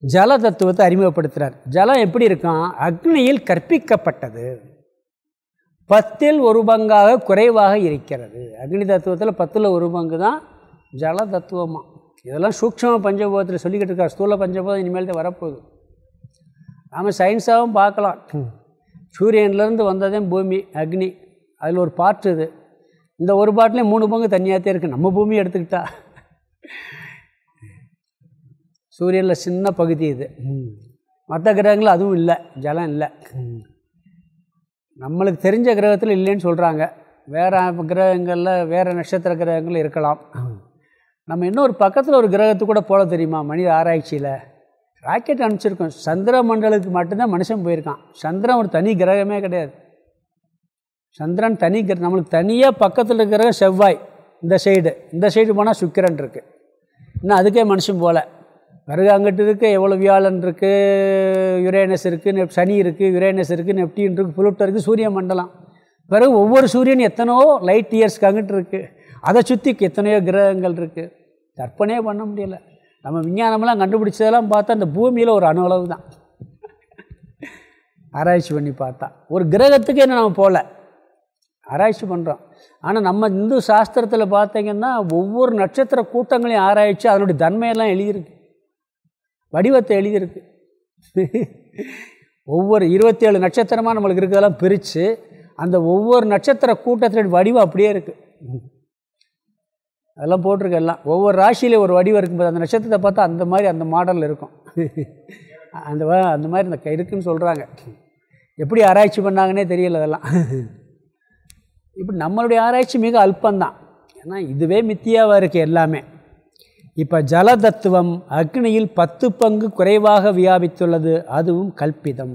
ஜல தத்துவத்தை அறிமுகப்படுத்துகிறார் ஜலம் எப்படி இருக்கும்? அக்னியில் கற்பிக்கப்பட்டது. பத்தில் ஒரு பங்காக குறைவாக இருக்கிறது. அக்னி தத்துவத்தில் பத்தில் ஒரு பங்கு தான் ஜல தத்துவமாக இதெல்லாம் சூக்ஷம பஞ்சபோதத்தில் சொல்லிக்கிட்டு இருக்கார். ஸ்தூல பஞ்சபோதம் இனிமேல் தான் வரப்போகுது. நாம் சயின்ஸாகவும் பார்க்கலாம். சூரியன்லேருந்து வந்ததே பூமி அக்னி. அதில் ஒரு பாட்டு இது. இந்த ஒரு பாட்டிலே மூணு பங்கு தனியாகத்தே இருக்குது நம்ம பூமி எடுத்துக்கிட்டா. சூரியனில் சின்ன பகுதி இது. மற்ற கிரகங்கள் அதுவும் இல்லை. ஜலம் இல்லை. நம்மளுக்கு தெரிஞ்ச கிரகத்தில் இல்லைன்னு சொல்கிறாங்க வேறு கிரகங்களில் வேறு நட்சத்திர கிரகங்கள் இருக்கலாம். நம்ம இன்னொரு பக்கத்தில் ஒரு கிரகத்துக்கு கூட போல தெரியுமா? மனித ஆராய்ச்சியில். ராக்கெட் அனுப்பிச்சிருக்கோம். சந்திர மண்டலத்துக்கு மட்டும்தான் மனுஷன் போயிருக்கான். சந்திரன் ஒரு தனி கிரகமே கிடையாது. சந்திரன் தனி கிரகம் நம்மளுக்கு தனியாக பக்கத்தில் இருக்கிற செவ்வாய். இந்த சைடு இந்த சைடு போனால் சுக்கிரன் இருக்குது இன்னும் அதுக்கே மனுஷன் போகல பிறகு அங்கிட்டு இருக்க எவ்வளோ வியாழன் இருக்குது யுரேனஸ் இருக்குது நெப் சனி இருக்குது யுரேனஸ் இருக்குது நெப்டின் இருக்குது புளுட்டோ இருக்குது சூரிய மண்டலம். பிறகு ஒவ்வொரு சூரியன் எத்தனையோ லைட் இயர்ஸ்க்கு அங்கிட்டு இருக்குது அதை சுற்றி எத்தனையோ கிரகங்கள் இருக்குது கற்பனையே பண்ண முடியலை. நம்ம விஞ்ஞானமெல்லாம் கண்டுபிடிச்சதெல்லாம் பார்த்தா அந்த பூமியில் ஒரு அணுளவு தான். ஆராய்ச்சி பண்ணி பார்த்தா. ஒரு கிரகத்துக்கு என்ன நம்ம போகல ஆராய்ச்சி பண்ணுறோம் ஆனால் நம்ம இந்து சாஸ்திரத்தில் பார்த்தீங்கன்னா ஒவ்வொரு நட்சத்திர கூட்டங்களையும் ஆராய்ச்சி அதனுடைய தன்மையெல்லாம் எழுதியிருக்கு. வடிவத்தை எழுதியிருக்கு. ஒவ்வொரு இருபத்தேழு நட்சத்திரமாக நம்மளுக்கு இருக்கிறதெல்லாம் பிரித்து அந்த ஒவ்வொரு நட்சத்திர கூட்டத்தினுடைய வடிவம் அப்படியே இருக்குது அதெல்லாம் போட்டிருக்கு எல்லாம். ஒவ்வொரு ராசியிலே ஒரு வடிவம் இருக்கும்போது அந்த நட்சத்திரத்தை பார்த்தா அந்த மாதிரி அந்த மாடலில் இருக்கும். அந்த அந்த மாதிரி இந்த இருக்குன்னு சொல்கிறாங்க எப்படி ஆராய்ச்சி பண்ணாங்கன்னே தெரியல அதெல்லாம். இப்படி நம்மளுடைய ஆராய்ச்சி மிக அல்பந்தான் ஏன்னா இதுவே மித்தியாவாக இருக்குது எல்லாமே. இப்போ ஜலதத்துவம் அக்னியில் பத்து பங்கு குறைவாக வியாபித்துள்ளது அதுவும் கல்பிதம்.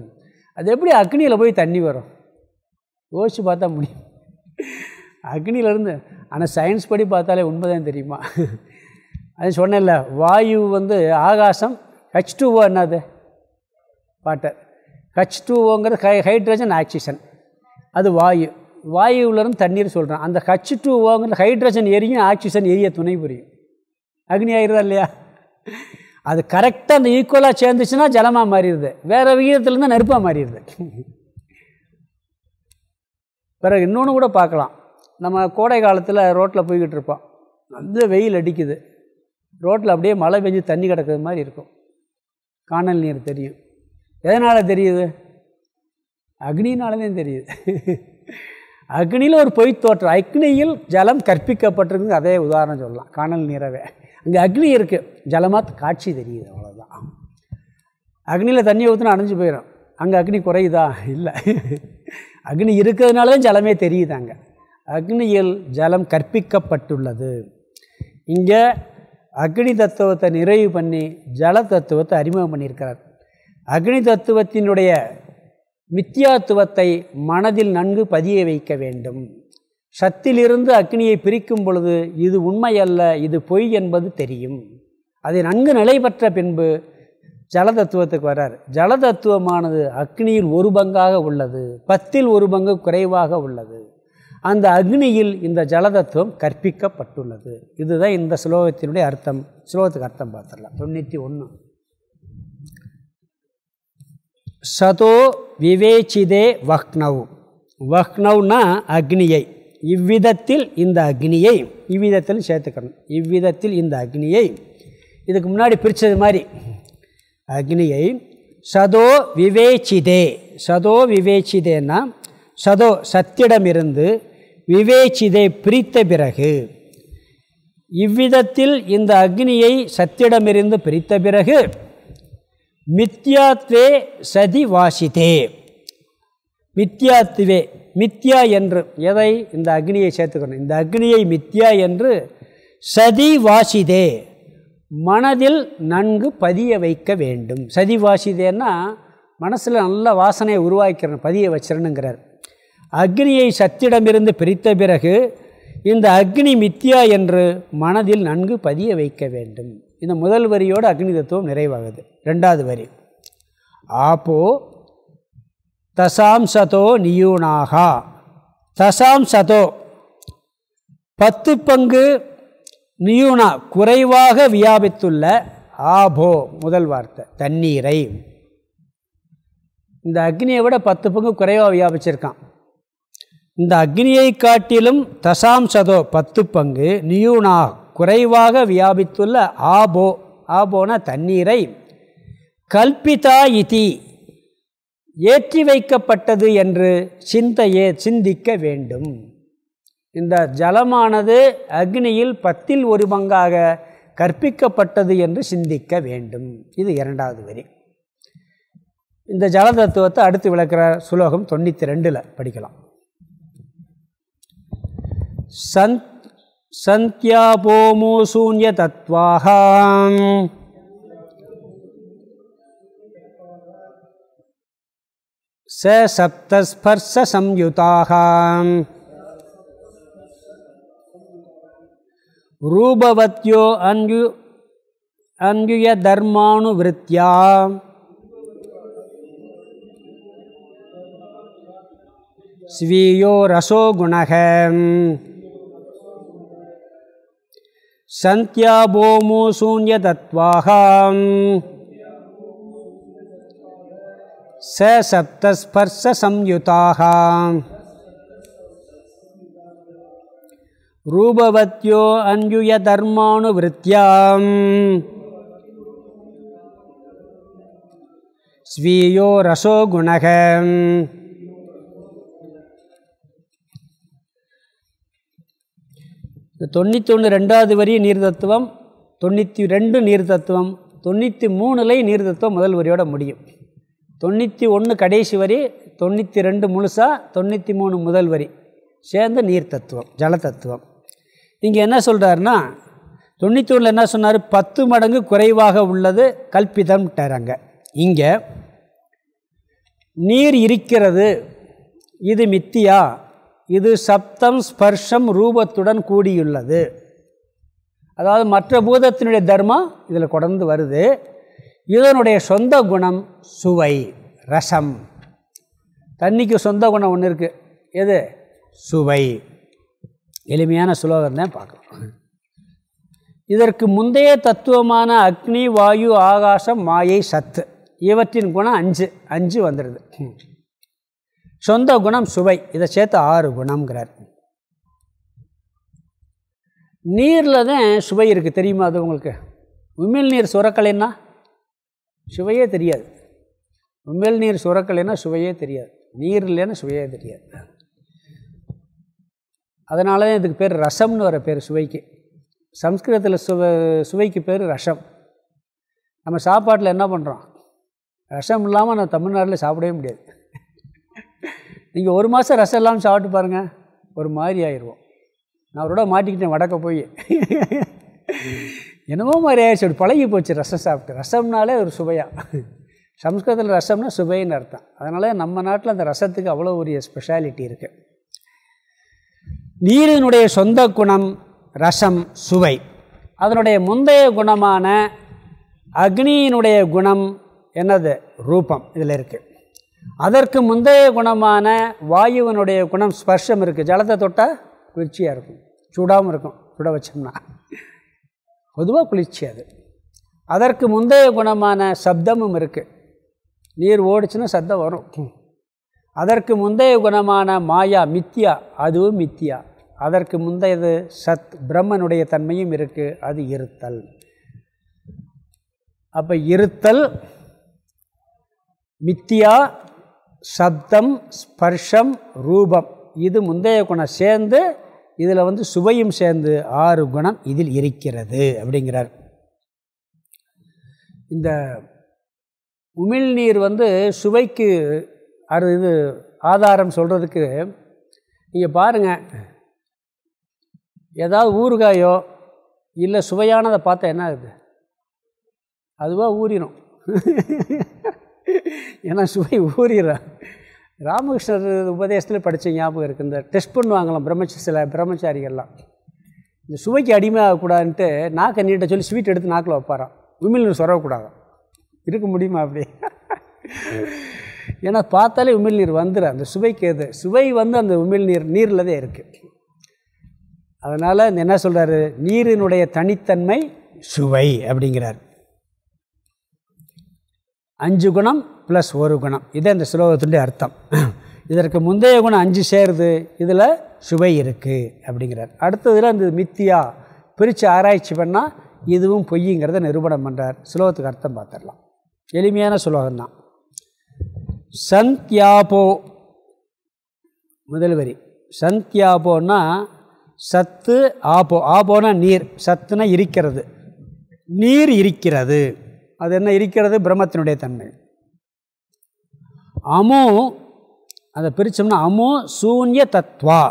அது எப்படி அக்னியில் போய் தண்ணி வரும்? யோசித்து பார்த்தா முடியும். அக்னியிலேருந்து ஆனால் சயின்ஸ் படி பார்த்தாலே உண்மைதான் தெரியுமா? அது சொன்னேன்ல வாயு வந்து ஆகாசம் ஹச் டூஓ என்னது? வாட்டர் ஹச் டூஓங்கிறது ஹை ஹைட்ரஜன் ஆக்சிஜன் அது வாயு. வாயுவிலேருந்து தண்ணீர் சொல்கிறேன் அந்த ஹச் டூஓங்கிறது ஹைட்ரஜன் எரியும் ஆக்சிஜன் எரிய துணை புரியும். அக்னி ஆயிடுதா இல்லையா? அது கரெக்டாக அந்த ஈக்குவலாக சேர்ந்துச்சுன்னா ஜலமாக மாறிடுது. வேறு விகிதத்துலேருந்து நெருப்பாக மாறிடுது. பிறகு இன்னொன்று கூட பார்க்கலாம். நம்ம கோடை காலத்தில் ரோட்டில் போய்கிட்டு இருப்போம். நல்ல வெயில் அடிக்குது. ரோட்டில் அப்படியே மழை பெஞ்சு தண்ணி கிடக்கிறது மாதிரி இருக்கும். காணல் நீர் தெரியும். எதனால் தெரியுது? அக்னினாலதான் தெரியுது. அக்னியில் ஒரு பொய் தோற்றம் அக்னியில் ஜலம் கற்பிக்கப்பட்டிருக்கு அதே உதாரணம் சொல்லலாம். காணல் நீரவே. அங்கே அக்னி இருக்குது ஜலமாக காட்சி தெரியுது அவ்வளோதான் அக்னியில் தண்ணியை ஊற்றினா அணைஞ்சு போயிடும் அங்கே அக்னி குறையுதா? இல்லை. அக்னி இருக்கிறதுனால தான் ஜலமே தெரியுது அங்கே. அக்னியில் ஜலம் கற்பிக்கப்பட்டுள்ளது. இங்கே அக்னி தத்துவத்தை நிறைவு பண்ணி ஜல தத்துவத்தை அறிமுகம் பண்ணியிருக்கிறார். அக்னி தத்துவத்தினுடைய மித்தியாத்துவத்தை மனதில் நன்கு பதிய வைக்க வேண்டும். சத்திலிருந்து அக்னியை பிரிக்கும் பொழுது இது உண்மையல்ல இது பொய் என்பது தெரியும். அதை நன்கு நிலை பெற்ற பின்பு ஜலதத்துவத்துக்கு வர்றார் ஜலதத்துவமானது அக்னியில் ஒரு பங்காக உள்ளது பத்தில் ஒரு பங்கு குறைவாக உள்ளது. அந்த அக்னியில் இந்த ஜலதத்துவம் கற்பிக்கப்பட்டுள்ளது. இதுதான் இந்த ஸ்லோகத்தினுடைய அர்த்தம். ஸ்லோகத்துக்கு அர்த்தம் பார்த்துடலாம். தொண்ணூற்றி ஒன்று. சதோ விவேச்சிதே வக்னவ் வக்னவ்னா அக்னியை. இவ்விதத்தில் இந்த அக்னியை இவ்விதத்தில் சேர்த்துக்கணும். இவ்விதத்தில் இந்த அக்னியை இதுக்கு முன்னாடி பிரித்தது மாதிரி அக்னியை சதோ விவேச்சிதே சதோ விவேச்சிதேன்னா சதோ சத்திடமிருந்து விவேச்சிதை பிரித்த பிறகு இவ்விதத்தில் இந்த அக்னியை சத்திடமிருந்து பிரித்த பிறகு மித்யாத்வே சதி வாசிதே மித்யாத்துவே மித்யா என்று எதை? இந்த அக்னியை சேர்த்துக்கணும். இந்த அக்னியை மித்யா என்று சதி வாசிதே மனதில் நன்கு பதிய வைக்க வேண்டும். சதி வாசிதேன்னா மனசில் நல்ல வாசனையை உருவாக்கிறணும் பதிய வச்சிடணுங்கிறார் அக்னியை சத்திடமிருந்து பிரித்த பிறகு இந்த அக்னி மித்யா என்று மனதில் நன்கு பதிய வைக்க வேண்டும். இந்த முதல் வரியோடு அக்னி தத்துவம் நிறைவாகுது. ரெண்டாவது வரி. ஆப்போ தசாம் சதோ நியூனாகா. தசாம் சதோ பத்து பங்கு நியூனா குறைவாக வியாபித்துள்ள ஆபோ முதல் வார்த்தை தண்ணீரை. இந்த அக்னியை விட பத்து பங்கு குறைவாக வியாபிச்சிருக்கான். இந்த அக்னியை காட்டிலும் தசாம் சதோ பத்து பங்கு நியூனா குறைவாக வியாபித்துள்ள ஆபோ ஆபோன தண்ணீரை. கல்பிதா இதி ஏற்றி வைக்கப்பட்டது என்று சிந்தையே சிந்திக்க வேண்டும். இந்த ஜலமானது அக்னியில் பத்தில் ஒரு பங்காக கற்பிக்கப்பட்டது என்று சிந்திக்க வேண்டும். இது இரண்டாவது வரி. இந்த ஜல தத்துவத்தை அடுத்து விளக்கிற சுலோகம் தொண்ணூற்றி ரெண்டில் படிக்கலாம். சந்த் சந்தியாபோமோ சூன்ய தத்வாகாம் स सप्तस्पर्शसंयुताः रूपवत्यो अन्यु अन्युयधर्मानुवृत्त्या स्वीयो रसो गुणः सन्त्याभोमो शून्यतत्त्वाः स सप्तस्पर्शसंयुताः रूपवत्यो अन्युयधर्मानुवृत्त्याम् ஸ்வீயோ ரசோ குணக இந்த தொண்ணூற்றி ஒன்று ரெண்டாவது வரி நீர் தத்துவம் தொண்ணூற்றி ரெண்டு நீர் தத்துவம் தொண்ணூற்றி மூணுலை நீர் தத்துவம் முதல் வரியோட முடியும் தொண்ணூற்றி ஒன்று கடைசி வரி தொண்ணூற்றி ரெண்டு முழுசாக தொண்ணூற்றி மூணு முதல் வரி. சேர்ந்து நீர் தத்துவம் ஜல தத்துவம். இங்கே என்ன சொல்கிறாருன்னா தொண்ணூற்றி ஒன்றில் என்ன சொன்னார்? பத்து மடங்கு குறைவாக உள்ளது கல்பிதம்ட்டாங்க இங்கே நீர் இருக்கிறது இது மித்தியா இது சப்தம் ஸ்பர்ஷம் ரூபத்துடன் கூடியுள்ளது. அதாவது மற்ற பூதத்தினுடைய தர்மம் இதில் கொடர்ந்து வருது. இதனுடைய சொந்த குணம் சுவை ரசம். தண்ணிக்கு சொந்த குணம் ஒன்று இருக்குது எது? சுவை. எளிமையான சுலோகம் தான் பார்க்கலாம். இதற்கு முந்தைய தத்துவமான அக்னி வாயு ஆகாசம் மாயை சத்து. இவற்றின் குணம் அஞ்சு. அஞ்சு வந்துடுது சொந்த குணம் சுவை. இதை சேர்த்து ஆறு குணம்ங்கிறார். நீரில் தான் சுவை இருக்குது தெரியுமா அது உங்களுக்கு? உமிழ் நீர் சுரக்கலைன்னா? சுவையே தெரியாது. உண்மையில் நீர் சுரக்கலைன்னா சுவையே தெரியாது. நீர் இல்லைன்னா சுவையே தெரியாது. அதனால தான் இதுக்கு பேர் ரசம்னு வர பேர் சுவைக்கு. சம்ஸ்கிருதத்தில் சுவை சுவைக்கு பேர் ரசம். நம்ம சாப்பாட்டில் என்ன பண்ணுறோம் ரசம் இல்லாமல் நம்ம தமிழ்நாட்டில் சாப்பிடவே முடியாது. நீங்கள் ஒரு மாதம் ரசம் இல்லாமல் சாப்பிட்டு பாருங்கள் ஒரு மாதிரி ஆயிடுவோம் நான் அவரோட மாட்டிக்கிட்டேன் வடக்க போய். என்னமோ மாதிரி ஆயிடுச்சு அப்படி பழகி போச்சு ரசம் சாப்பிட்டு. ரசம்னாலே ஒரு சுவையாக சம்ஸ்கிருதத்தில் ரசம்னா சுவைன்னு அர்த்தம். அதனால் நம்ம நாட்டில் அந்த ரசத்துக்கு அவ்வளோ ஒரு ஸ்பெஷாலிட்டி இருக்குது நீரினுடைய சொந்த குணம் ரசம் சுவை. அதனுடைய முந்தைய குணமான அக்னியினுடைய குணம் என்னது? ரூபம் இதில் இருக்குது அதற்கு முந்தைய குணமான வாயுவினுடைய குணம் ஸ்பர்ஷம் இருக்குது ஜலத்தை தொட்டால் குளிர்ச்சியாக இருக்கும். சூடாகவும் இருக்கும். சுட வச்சோம்னா. பொதுவாக குளிர்ச்சி அது. அதற்கு முந்தைய குணமான சப்தமும் இருக்குது நீர் ஓடிச்சுன்னா சப்தம் வரும். அதற்கு முந்தைய குணமான மாயா மித்தியா அதுவும் மித்தியா அதற்கு முந்தையது சத் பிரம்மனுடைய தன்மையும் இருக்குது அது இருத்தல். அப்போ இருத்தல் மித்தியா சப்தம் ஸ்பர்ஷம் ரூபம் இது முந்தைய குணம் சேர்ந்து இதில் வந்து சுவையும் சேர்ந்து ஆறு குணம் இதில் இருக்கிறது அப்படிங்கிறார். இந்த உமிழ்நீர் வந்து சுவைக்கு அது இது ஆதாரம் சொல்கிறதுக்கு நீங்கள் பாருங்கள் ஏதாவது ஊறுகாயோ இல்லை சுவையானதை பார்த்தா என்ன ஆகுது? அதுவாக ஊறிடும் ஏன்னா சுவை ஊறிடும் ராமகிருஷ்ணர் உபதேசத்தில் படித்த ஞாபகம் இருக்குது இந்த டெஸ்ட் பண்ணுவாங்களாம் பிரம்மச்ச சில பிரம்மச்சாரிகள்லாம். இந்த சுவைக்கு அடிமையாகக்கூடாதுன்ட்டு நாக்கை நீட்ட சொல்லி ஸ்வீட் எடுத்து நாக்கில் வைப்பாராம். உமிழ்நீர் சொரவக்கூடாது இருக்க முடியுமா அப்படி? ஏன்னா பார்த்தாலே உமிழ்நீர் வந்துடும் அந்த சுவைக்கு எது? சுவை வந்து அந்த உமிழ்நீர் நீரில் தான் இருக்குது அதனால் என்ன சொல்கிறாரு நீரினுடைய தனித்தன்மை சுவை அப்படிங்கிறார். அஞ்சு குணம் ப்ளஸ் ஒரு குணம். இதே இந்த ஸ்லோகத்துடைய அர்த்தம். இதற்கு முந்தைய குணம் அஞ்சு சேருது. இதில் சுவை இருக்குது அப்படிங்கிறார். அடுத்ததில் அந்த மித்தியா. பிரித்து ஆராய்ச்சி பண்ணால் இதுவும் பொய்யுங்கிறத நிரூபணம் பண்ணுறார் ஸ்லோகத்துக்கு அர்த்தம் பார்த்துடலாம். எளிமையான ஸ்லோகம்தான். சந்தியாபோ. முதல் வரி. சந்தியாபோன்னா சத்து ஆபோ. ஆபோனா நீர். சத்துனா இருக்கிறது. நீர் இருக்கிறது. அது என்ன இருக்கிறது? பிரம்மத்தினுடைய தன்மை. அமு அதை பிரித்தோம்னா அமு சூன்ய தத்வா.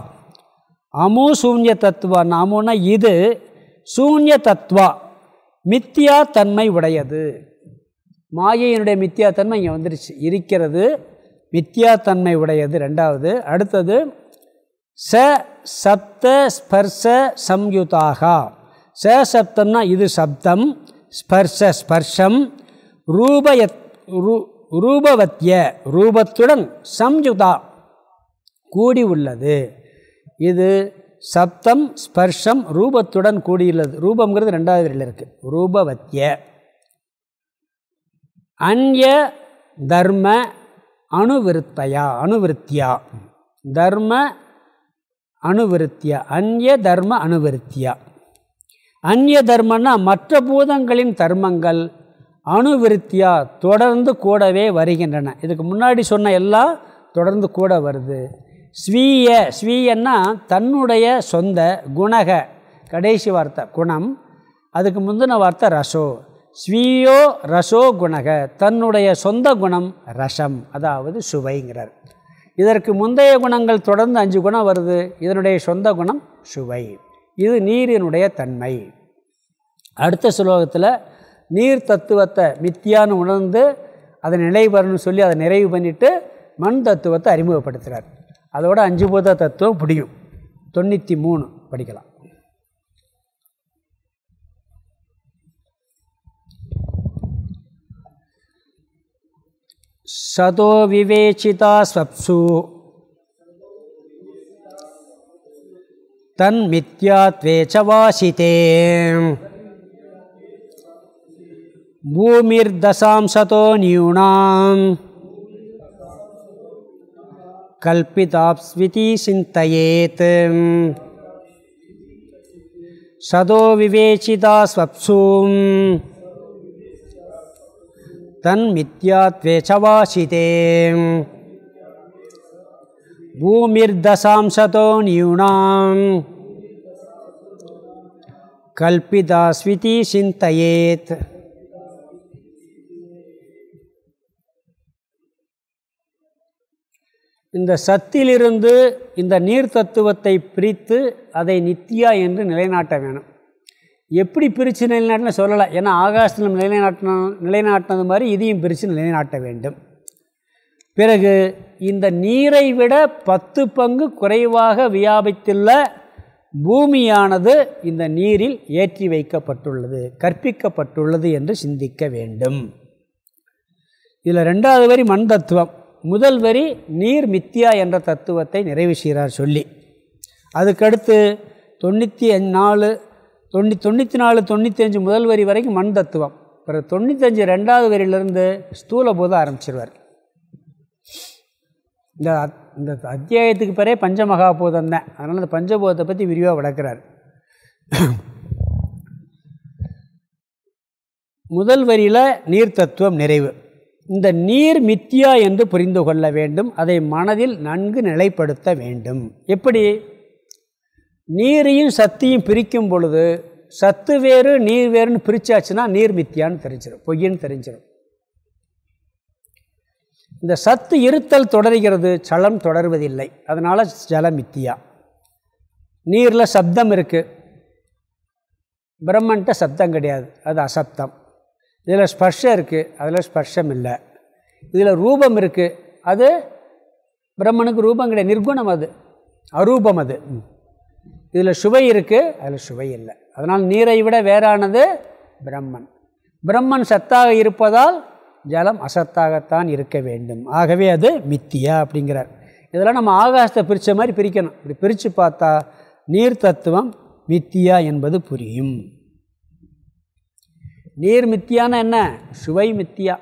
அமு சூன்ய தத்துவான்னா அமுன்னா இது சூன்ய தத்வா மித்தியா தன்மை உடையது. மாயையினுடைய மித்தியா தன்மை இங்கே வந்துருச்சு. இருக்கிறது மித்தியா தன்மை உடையது ரெண்டாவது. அடுத்தது ச சப்த ஸ்பர்ச சம்யுதாக. ச சப்தம்னா இது சப்தம் ஸ்பர்ச ஸ்பர்ஷம். ரூபயத் ரூபவத்திய ரூபத்துடன் சம்யுதா கூடி உள்ளது. இது சப்தம் ஸ்பர்ஷம் ரூபத்துடன் கூடியுள்ளது ரூபங்கிறது ரெண்டாவது வரையில் இருக்குது ரூபவத்திய அந்ய தர்ம அணுவிருத்தையா அணுவிருத்தியா. தர்ம அணுவிருத்தியா அந்ய தர்ம அணுவிருத்தியா. அந்நிய தர்மன்னா மற்ற பூதங்களின் தர்மங்கள் அணுவிருத்தியாக தொடர்ந்து கூடவே வருகின்றன. இதுக்கு முன்னாடி சொன்ன எல்லாம் தொடர்ந்து கூட வருது. ஸ்வீய ஸ்வீயன்னா தன்னுடைய சொந்த குணக கடைசி வார்த்தை குணம் அதுக்கு முந்தின வார்த்தை ரசோ. ஸ்வீயோ ரசோ குணக தன்னுடைய சொந்த குணம் ரசம் அதாவது சுவைங்கிறார். இதற்கு முந்தைய குணங்கள் தொடர்ந்து அஞ்சு குணம் வருது. இதனுடைய சொந்த குணம் சுவை. இது நீரினுடைய தன்மை. அடுத்த சுலோகத்தில் நீர் தத்துவத்தை மித்தியான்னு உணர்ந்து அதை நினைவு வரணும்னு சொல்லி அதை நிறைவு பண்ணிவிட்டு மண் தத்துவத்தை அறிமுகப்படுத்துகிறார் அதோட அஞ்சு பூத தத்துவம் பிடிக்கும் தொண்ணூற்றி மூணு படிக்கலாம். சதோ விவேச்சிதா ஸ்வப்சு. தன்மித்யாத்வேச்சவாசிதே भूमिर्दशांशतो न्यूनाम् कल्पिताप्स्विति चिन्तयेत् सदो विवेचिता स्वप्सूं तन्मिथ्यात्वे च वासिते भूमिर्दशांशतो न्यूनाम् कल्पितास्विति चिन्तयेत् இந்த சத்திலிருந்து இந்த நீர் தத்துவத்தை பிரித்து அதை நித்தியா என்று நிலைநாட்ட வேணும். எப்படி பிரித்து நிலைநாட்டின சொல்லலை. ஏன்னா ஆகாசத்தில் நிலைநாட்டின நிலைநாட்டினது மாதிரி இதையும் பிரித்து நிலைநாட்ட வேண்டும். பிறகு இந்த நீரை விட பத்து பங்கு குறைவாக வியாபித்துள்ள பூமியானது இந்த நீரில் ஏற்றி வைக்கப்பட்டுள்ளது கற்பிக்கப்பட்டுள்ளது என்று சிந்திக்க வேண்டும். இதில் ரெண்டாவது வரி மண் தத்துவம். முதல் வரி நீர் மித்தியா என்ற தத்துவத்தை நிறைவு செய்கிறார் சொல்லி. அதுக்கடுத்து தொண்ணூற்றி நாலு தொண்ணூ தொண்ணூற்றி நாலு தொண்ணூற்றி அஞ்சு முதல் வரி வரைக்கும் மண் தத்துவம். பிறகு தொண்ணூத்தஞ்சு ரெண்டாவது வரியிலிருந்து ஸ்தூல பூதம் ஆரம்பிச்சிருவார். இந்த இந்த அத்தியாயத்துக்கு பிறகு பஞ்சமகாபூதம் தான். அதனால் இந்த பஞ்சபூதத்தை பற்றி விரிவாக விளக்குறார். முதல் வரியில் நீர் தத்துவம் நிறைவு. இந்த நீர் மித்தியா என்று புரிந்து கொள்ள வேண்டும். அதை மனதில் நன்கு நிலைப்படுத்த வேண்டும். எப்படி? நீரையும் சத்தியும் பிரிக்கும் பொழுது சத்து வேறு நீர் வேறுன்னு பிரித்தாச்சுன்னா நீர் மித்தியான்னு தெரிஞ்சிடும் பொய்யன்னு தெரிஞ்சிடும் இந்த சத்து இருத்தல் தொடர்கிறது சலம் தொடர்வதில்லை. அதனால் ஜலமித்தியா நீரில் சப்தம் இருக்குது பிரம்மன்ட்ட சப்தம் கிடையாது. அது அசப்தம். இதில் ஸ்பர்ஷம் இருக்குது அதில் ஸ்பர்ஷம் இல்லை. இதில் ரூபம் இருக்குது அது பிரம்மனுக்கு ரூபம் கிடையாது நிர்குணம் அது அரூபம் அது. இதில் சுவை இருக்குது அதில் சுவை இல்லை. அதனால் நீரை விட வேறானது பிரம்மன். பிரம்மன் சத்தாக இருப்பதால் ஜலம் அசத்தாகத்தான் இருக்க வேண்டும். ஆகவே அது மித்தியா அப்படிங்கிறார். இதெல்லாம் நம்ம ஆகாசத்தை பிரித்த மாதிரி பிரிக்கணும். இப்படி பிரித்து பார்த்தா நீர் தத்துவம் மித்தியா என்பது புரியும். நீர் மித்தியான என்ன? சுவை மித்தியா.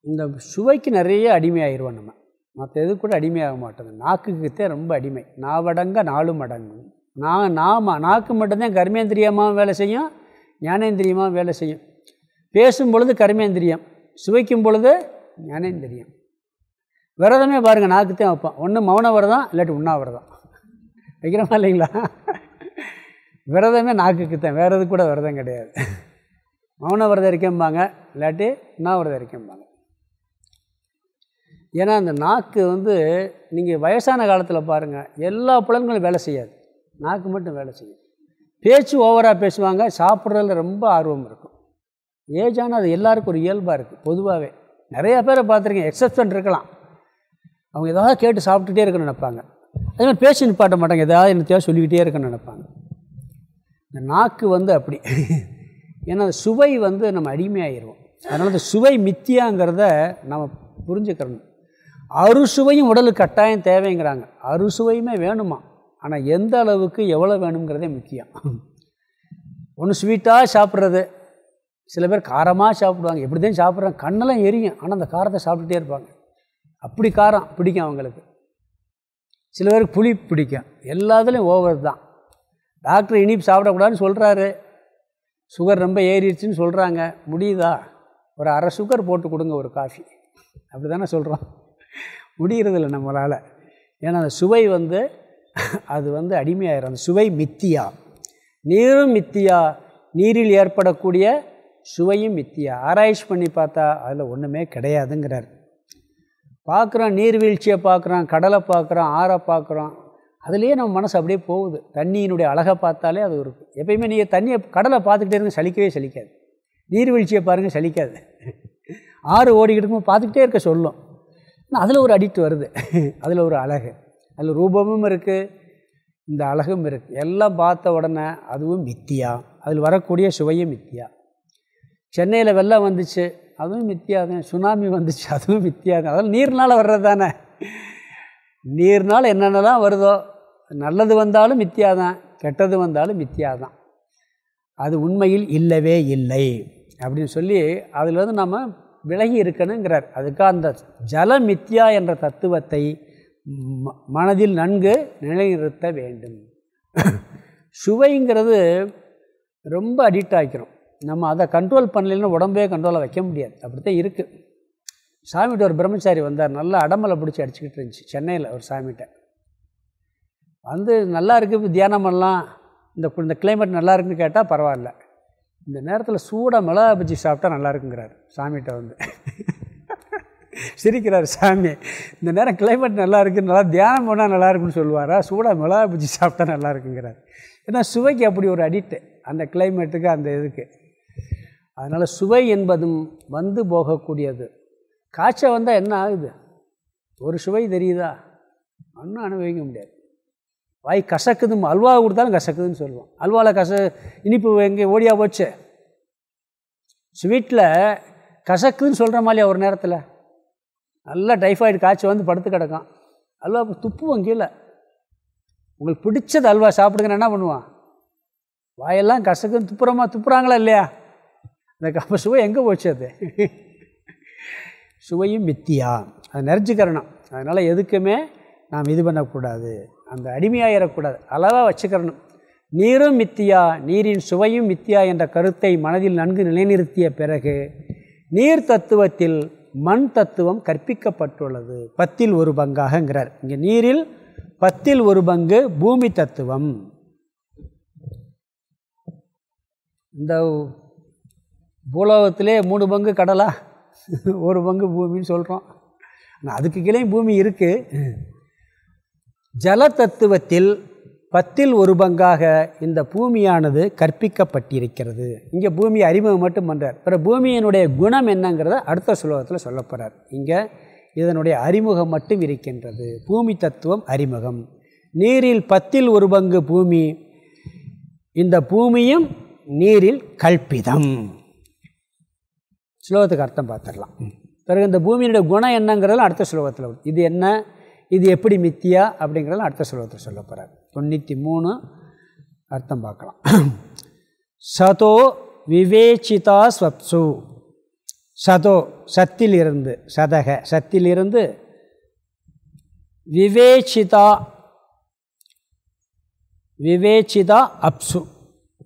இந்த சுவைக்கு நிறைய அடிமையாகிடுவோம் நம்ம. மற்ற எது கூட அடிமையாக மாட்டோம். நாக்குக்குத்தே ரொம்ப அடிமை. நாவடங்க நாலும் அடங்கும் நான் நாம நாக்கு மட்டும்தான் கர்மேந்திரியமாக வேலை செய்யும் ஞானேந்திரியமாக வேலை செய்யும். பேசும் பொழுது கர்மேந்திரியம். சுவைக்கும் பொழுது ஞானேந்திரியம். விரதமே பாருங்கள் நாக்குத்தான் வைப்போம். ஒன்று மௌன விரதம் இல்லாட்டி உண்ணாவிரதம். வைக்கிறோமா இல்லைங்களா? விரதமே நாக்குக்கு தான் வேறு எது கூட விரதம் கிடையாது. மௌன விரதம் இருக்கம்பாங்க இல்லாட்டி உண்ணாவிரதம் இருக்கம்பாங்க ஏன்னா அந்த நாக்கு வந்து நீங்கள் வயசான காலத்தில் பாருங்கள் எல்லா புலன்களும் வேலை செய்யாது. நாக்கு மட்டும் வேலை செய்யும். பேச்சு ஓவராக பேசுவாங்க சாப்பிட்றதுல ரொம்ப ஆர்வம் இருக்கும். ஏஜான அது எல்லாருக்கும் ஒரு இயல்பாக இருக்குது பொதுவாகவே நிறையா பேரை பார்த்துருக்கேன் எக்ஸப்ஷன் இருக்கலாம். அவங்க ஏதாவது கேட்டு சாப்பிட்டுட்டே இருக்கணும்னு நினைப்பாங்க. அதே மாதிரி பேச்சு நிப்பாட்ட மாட்டாங்க ஏதாவது என்ன சொல்லிக்கிட்டே இருக்கணும்னு நினைப்பாங்க. இந்த நாக்கு வந்து அப்படி. ஏன்னா சுவை வந்து நம்ம அடிமையாகிடுவோம் அதனால் அந்த சுவை மித்தியாங்கிறத நம்ம புரிஞ்சுக்கிறணும். அறுசுவையும் உடலுக்கு கட்டாயம் தேவைங்கிறாங்க. அறுசுவையுமே வேணுமா? ஆனால் எந்த அளவுக்கு எவ்வளோ வேணுங்கிறதே முக்கியம். ஒன்று ஸ்வீட்டாக சாப்பிட்றது. சில பேர் காரமாக சாப்பிடுவாங்க. எப்படி தான் சாப்பிட்றாங்க கண்ணெல்லாம் எரியும். ஆனால் அந்த காரத்தை சாப்பிட்டுட்டே இருப்பாங்க. அப்படி காரம் பிடிக்கும் அவங்களுக்கு. சில பேருக்கு புளி பிடிக்கும். எல்லாத்துலேயும் ஓவர் தான். டாக்டர் இனிப்பு சாப்பிடக்கூடாதுன்னு சொல்கிறாரு சுகர் ரொம்ப ஏறிடுச்சுன்னு சொல்கிறாங்க முடியுதா? ஒரு அரை சுகர் போட்டு கொடுங்க ஒரு காஃபி. அப்படி தானே சொல்கிறோம் முடிகிறதில்ல நம்மளால். ஏன்னா அந்த சுவை வந்து அது வந்து அடிமையாயிரும். அந்த சுவை மித்தியா. நீரும் மித்தியா. நீரில் ஏற்படக்கூடிய சுவையும் மித்தியா. ஆராய்ச்சி பண்ணி பார்த்தா அதில் ஒன்றுமே கிடையாதுங்கிறார். பார்க்குறோம் நீர்வீழ்ச்சியை பார்க்குறோம் கடலை பார்க்குறோம் ஆறை பார்க்குறோம். அதுலேயே நம்ம மனசு அப்படியே போகுது. தண்ணியினுடைய அழகை பார்த்தாலே அது இருக்கும் எப்பயுமே நீங்கள் தண்ணியை கடலை பார்த்துக்கிட்டே இருந்து சலிக்கவே சலிக்காது. நீர்வீழ்ச்சியை பாருங்கள் சலிக்காது. ஆறு ஓடிக்கிட்டு பார்த்துக்கிட்டே இருக்க சொல்லும். அதில் ஒரு அடிக்ட் வருது. அதில் ஒரு அழகு. அதில் ரூபமும் இருக்குது இந்த அழகும் இருக்குது எல்லாம் பார்த்த உடனே அதுவும் மித்தியா. அதில் வரக்கூடிய சுவையும் மித்தியா. சென்னையில் வெள்ளம் வந்துச்சு அதுவும் மித்தியா தான். சுனாமி வந்துச்சு அதுவும் மித்தியாகும் தான். அதெல்லாம் நீர்னால் வர்றது தானே. நீர்னால் என்னென்னலாம் வருதோ நல்லது வந்தாலும் மித்தியா தான் கெட்டது வந்தாலும் மித்தியா தான் அது உண்மையில் இல்லவே இல்லை அப்படின்னு சொல்லி அதில் வந்து நம்ம விலகி இருக்கணுங்கிறார். அதுக்காக அந்த ஜல மித்யா என்ற தத்துவத்தை மனதில் நன்கு நிலைநிறுத்த வேண்டும். சுவைங்கிறது ரொம்ப அடிக்ட் ஆகிக்கிறோம் நம்ம அதை கண்ட்ரோல் பண்ணலைன்னா உடம்பே கண்ட்ரோலாக வைக்க முடியாது. அப்படித்தான் இருக்குது சாமிகிட்ட ஒரு பிரம்மச்சாரி வந்தார். நல்லா அடமலை பிடிச்சி அடிச்சுக்கிட்டு இருந்துச்சு. சென்னையில் ஒரு சாமிகிட்ட. வந்து நல்லா இருக்குது தியானம் பண்ணலாம் இந்த இந்த கிளைமேட் நல்லா இருக்குன்னு கேட்டால் பரவாயில்ல. இந்த நேரத்தில் சூடாக மிளகா பஜ்ஜி சாப்பிட்டா நல்லா இருக்குங்கிறார் சாமிகிட்ட வந்து. சிரிக்கிறார் சாமி. இந்த நேரம் கிளைமேட் நல்லா இருக்குது நல்லா தியானம் பண்ணால் நல்லா இருக்குன்னு சொல்லுவாரா சூடாக மிளகா பஜ்ஜி சாப்பிட்டா நல்லா இருக்குங்கிறார். ஏன்னா சுவைக்கு அப்படி ஒரு அடிக்ட்டு அந்த கிளைமேட்டுக்கு அந்த இதுக்கு. அதனால் சுவை என்பதும் வந்து போகக்கூடியது. காய்ச்சல் வந்தால் என்ன ஆகுது? ஒரு சுவை தெரியுதா? ஒன்றும் அனுபவிக்க முடியாது. வாய் கசக்குது அல்வா கொடுத்தாலும் கசக்குதுன்னு சொல்லுவோம் அல்வாவில் கச இனிப்பு எங்கே ஓடியா போச்சு? ஸ்வீட்டில் கசக்குதுன்னு சொல்கிற மாதிரியா ஒரு நேரத்தில்? நல்லா டைஃபாய்டு காய்ச்சி வந்து படுத்து கிடக்கும் அல்வா துப்புவோம் கீழே உங்களுக்கு பிடிச்சது அல்வா சாப்பிடுங்கன்னு என்ன பண்ணுவான்? வாயெல்லாம் கசக்குன்னு துப்புறமா துப்புறாங்களா இல்லையா? அந்த கப்ப சுவை எங்கே போச்சு அது? சுவையும் மித்தியா. அது நெறிஞ்சிக்கிறணும் அதனால் எதுக்குமே நாம் இது பண்ணக்கூடாது. அந்த அடிமையாயிடக்கூடாது அளவாக வச்சுக்கிறணும். நீரும் மித்தியா நீரின் சுவையும் மித்தியா என்ற கருத்தை மனதில் நன்கு நிலைநிறுத்திய பிறகு நீர் தத்துவத்தில் மண் தத்துவம் கற்பிக்கப்பட்டுள்ளது. பத்தில் ஒரு பங்காகங்கிறார். இங்கே நீரில் பத்தில் ஒரு பங்கு பூமி தத்துவம். இந்த பூலோகத்திலே மூணு பங்கு கடலா? ஒரு பங்கு பூமின்னு சொல்கிறோம் அதுக்கு கீழே பூமி இருக்குது ஜல தத்துவத்தில் பத்தில் ஒரு பங்காக இந்த பூமியானது கற்பிக்கப்பட்டிருக்கிறது. இங்கே பூமி அறிமுகம் மட்டும் பண்ணுறார் பிற பூமியினுடைய குணம் என்னங்கிறத அடுத்த சுலோகத்தில் சொல்லப்படுறார் இங்கே இதனுடைய அறிமுகம் மட்டும் இருக்கின்றது. பூமி தத்துவம் அறிமுகம். நீரில் பத்தில் ஒரு பங்கு பூமி. இந்த பூமியும் நீரில் கல்பிதம். ஸ்லோகத்துக்கு அர்த்தம் பார்த்துடலாம். பிறகு இந்த பூமியினுடைய குணம் என்னங்கிறதுல அடுத்த ஸ்லோகத்தில் இது என்ன? இது எப்படி மித்தியா அப்படிங்கிறத அடுத்த ஸ்லோகத்தில் சொல்ல போகிறார் தொண்ணூற்றி மூணு அர்த்தம் பார்க்கலாம். சதோ விவேச்சிதா ஸ்வப்சு. சதோ சத்திலிருந்து சதக சத்திலிருந்து விவேச்சிதா விவேச்சிதா அப்சு.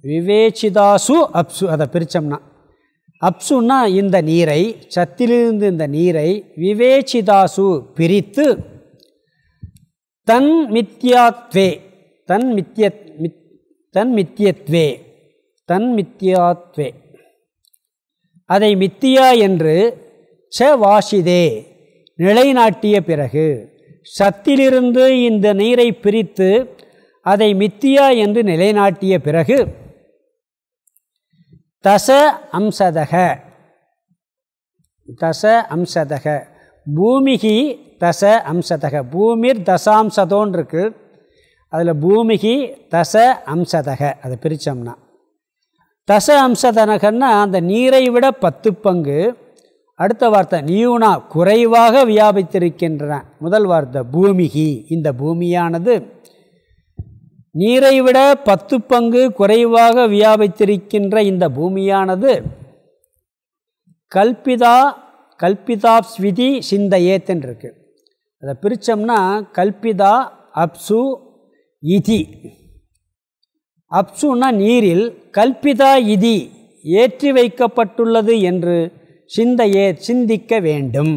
விவேச்சிதாசு அப்சு அதை பிரித்தோம்னா அப்சுன்னா இந்த நீரை சத்திலிருந்து இந்த நீரை விவேச்சிதாசு பிரித்து தன் மித்யாத்வே தன் மித்ய மித் தன் மித்தியத்வே தன் மித்தியாத்வே. அதை மித்தியா என்று ச வாசிதே நிலைநாட்டிய பிறகு சத்திலிருந்து இந்த நீரை பிரித்து அதை மித்தியா என்று நிலைநாட்டிய பிறகு தச அம்சதக தச அம்சதக பூமிகி தச அம்சதக. பூமிர் தசாம்சதோன் இருக்கு அதில் பூமிகி தச அம்சதக. அதை பிரித்தோம்னா தச அம்சதனகன்னா அந்த நீரை விட பத்து பங்கு. அடுத்த வார்த்தை நியூனா குறைவாக வியாபித்திருக்கின்றன. முதல் வார்த்தை பூமிகி. இந்த பூமியானது நீரை விட பத்து பங்கு குறைவாக வியாபித்திருக்கின்ற இந்த பூமியானது கல்பிதா கல்பிதா ஸ்விதி சிந்தையேத்தன் இருக்கு அதை பிரித்தோம்னா கல்பிதா அப்சு இதி. அப்சுன்னா நீரில் கல்பிதா இதி ஏற்றி வைக்கப்பட்டுள்ளது என்று சிந்தையே சிந்திக்க வேண்டும்.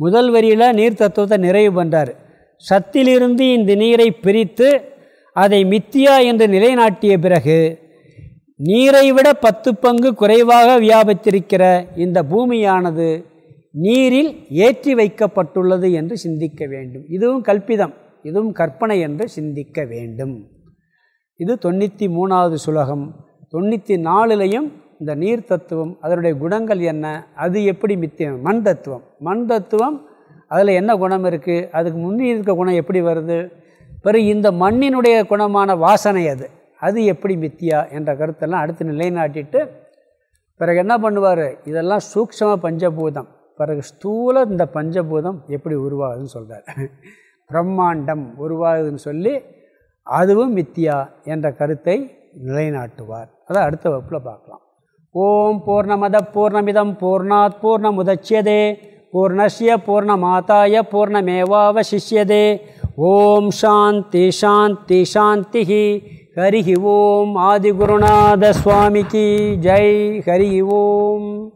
முதல் வரியில் நீர் தத்துவத்தை நிறைவு பண்ணுறார் சத்திலிருந்து இந்த நீரை பிரித்து அதை மித்தியா என்று நிலைநாட்டிய பிறகு நீரை விட பத்து பங்கு குறைவாக வியாபித்திருக்கிற இந்த பூமியானது நீரில் ஏற்றி வைக்கப்பட்டுள்ளது என்று சிந்திக்க வேண்டும். இதுவும் கல்பிதம். இதுவும் கற்பனை என்று சிந்திக்க வேண்டும். இது தொண்ணூற்றி மூணாவது சுலகம். தொண்ணூற்றி நாலுலேயும் இந்த நீர் தத்துவம் அதனுடைய குணங்கள் என்ன? அது எப்படி மித்தியம்? மண் தத்துவம். மண் தத்துவம் அதில் என்ன குணம் இருக்குது அதுக்கு முன்னே இருக்க குணம் எப்படி வருது? பிறகு இந்த மண்ணினுடைய குணமான வாசனை அது. அது எப்படி மித்தியா என்ற கருத்தெல்லாம் அடுத்து நிலைநாட்டிட்டு பிறகு என்ன பண்ணுவார்? இதெல்லாம் சூக்ஷம பஞ்சபூதம். பிறகு ஸ்தூல இந்த பஞ்சபூதம் எப்படி உருவாகுதுன்னு சொல்கிறார் பிரம்மாண்டம் உருவாகுதுன்னு சொல்லி அதுவும் மித்தியா என்ற கருத்தை நிலைநாட்டுவார். அதை அடுத்த வகுப்பில் பார்க்கலாம். ஓம் பூர்ணமத பூர்ணமிதம் பூர்ணாத் பூர்ணமுதட்சியதே பூர்ணஸ்ய பூர்ணமாதாய பூர்ணமேவாவசிஷ்யதே. ஓம் சாந்தி சாந்தி சாந்தி ஹரி ஓம். ஆதிகுருநாத சுவாமிக்கு ஜெய். ஹரி ஓம்.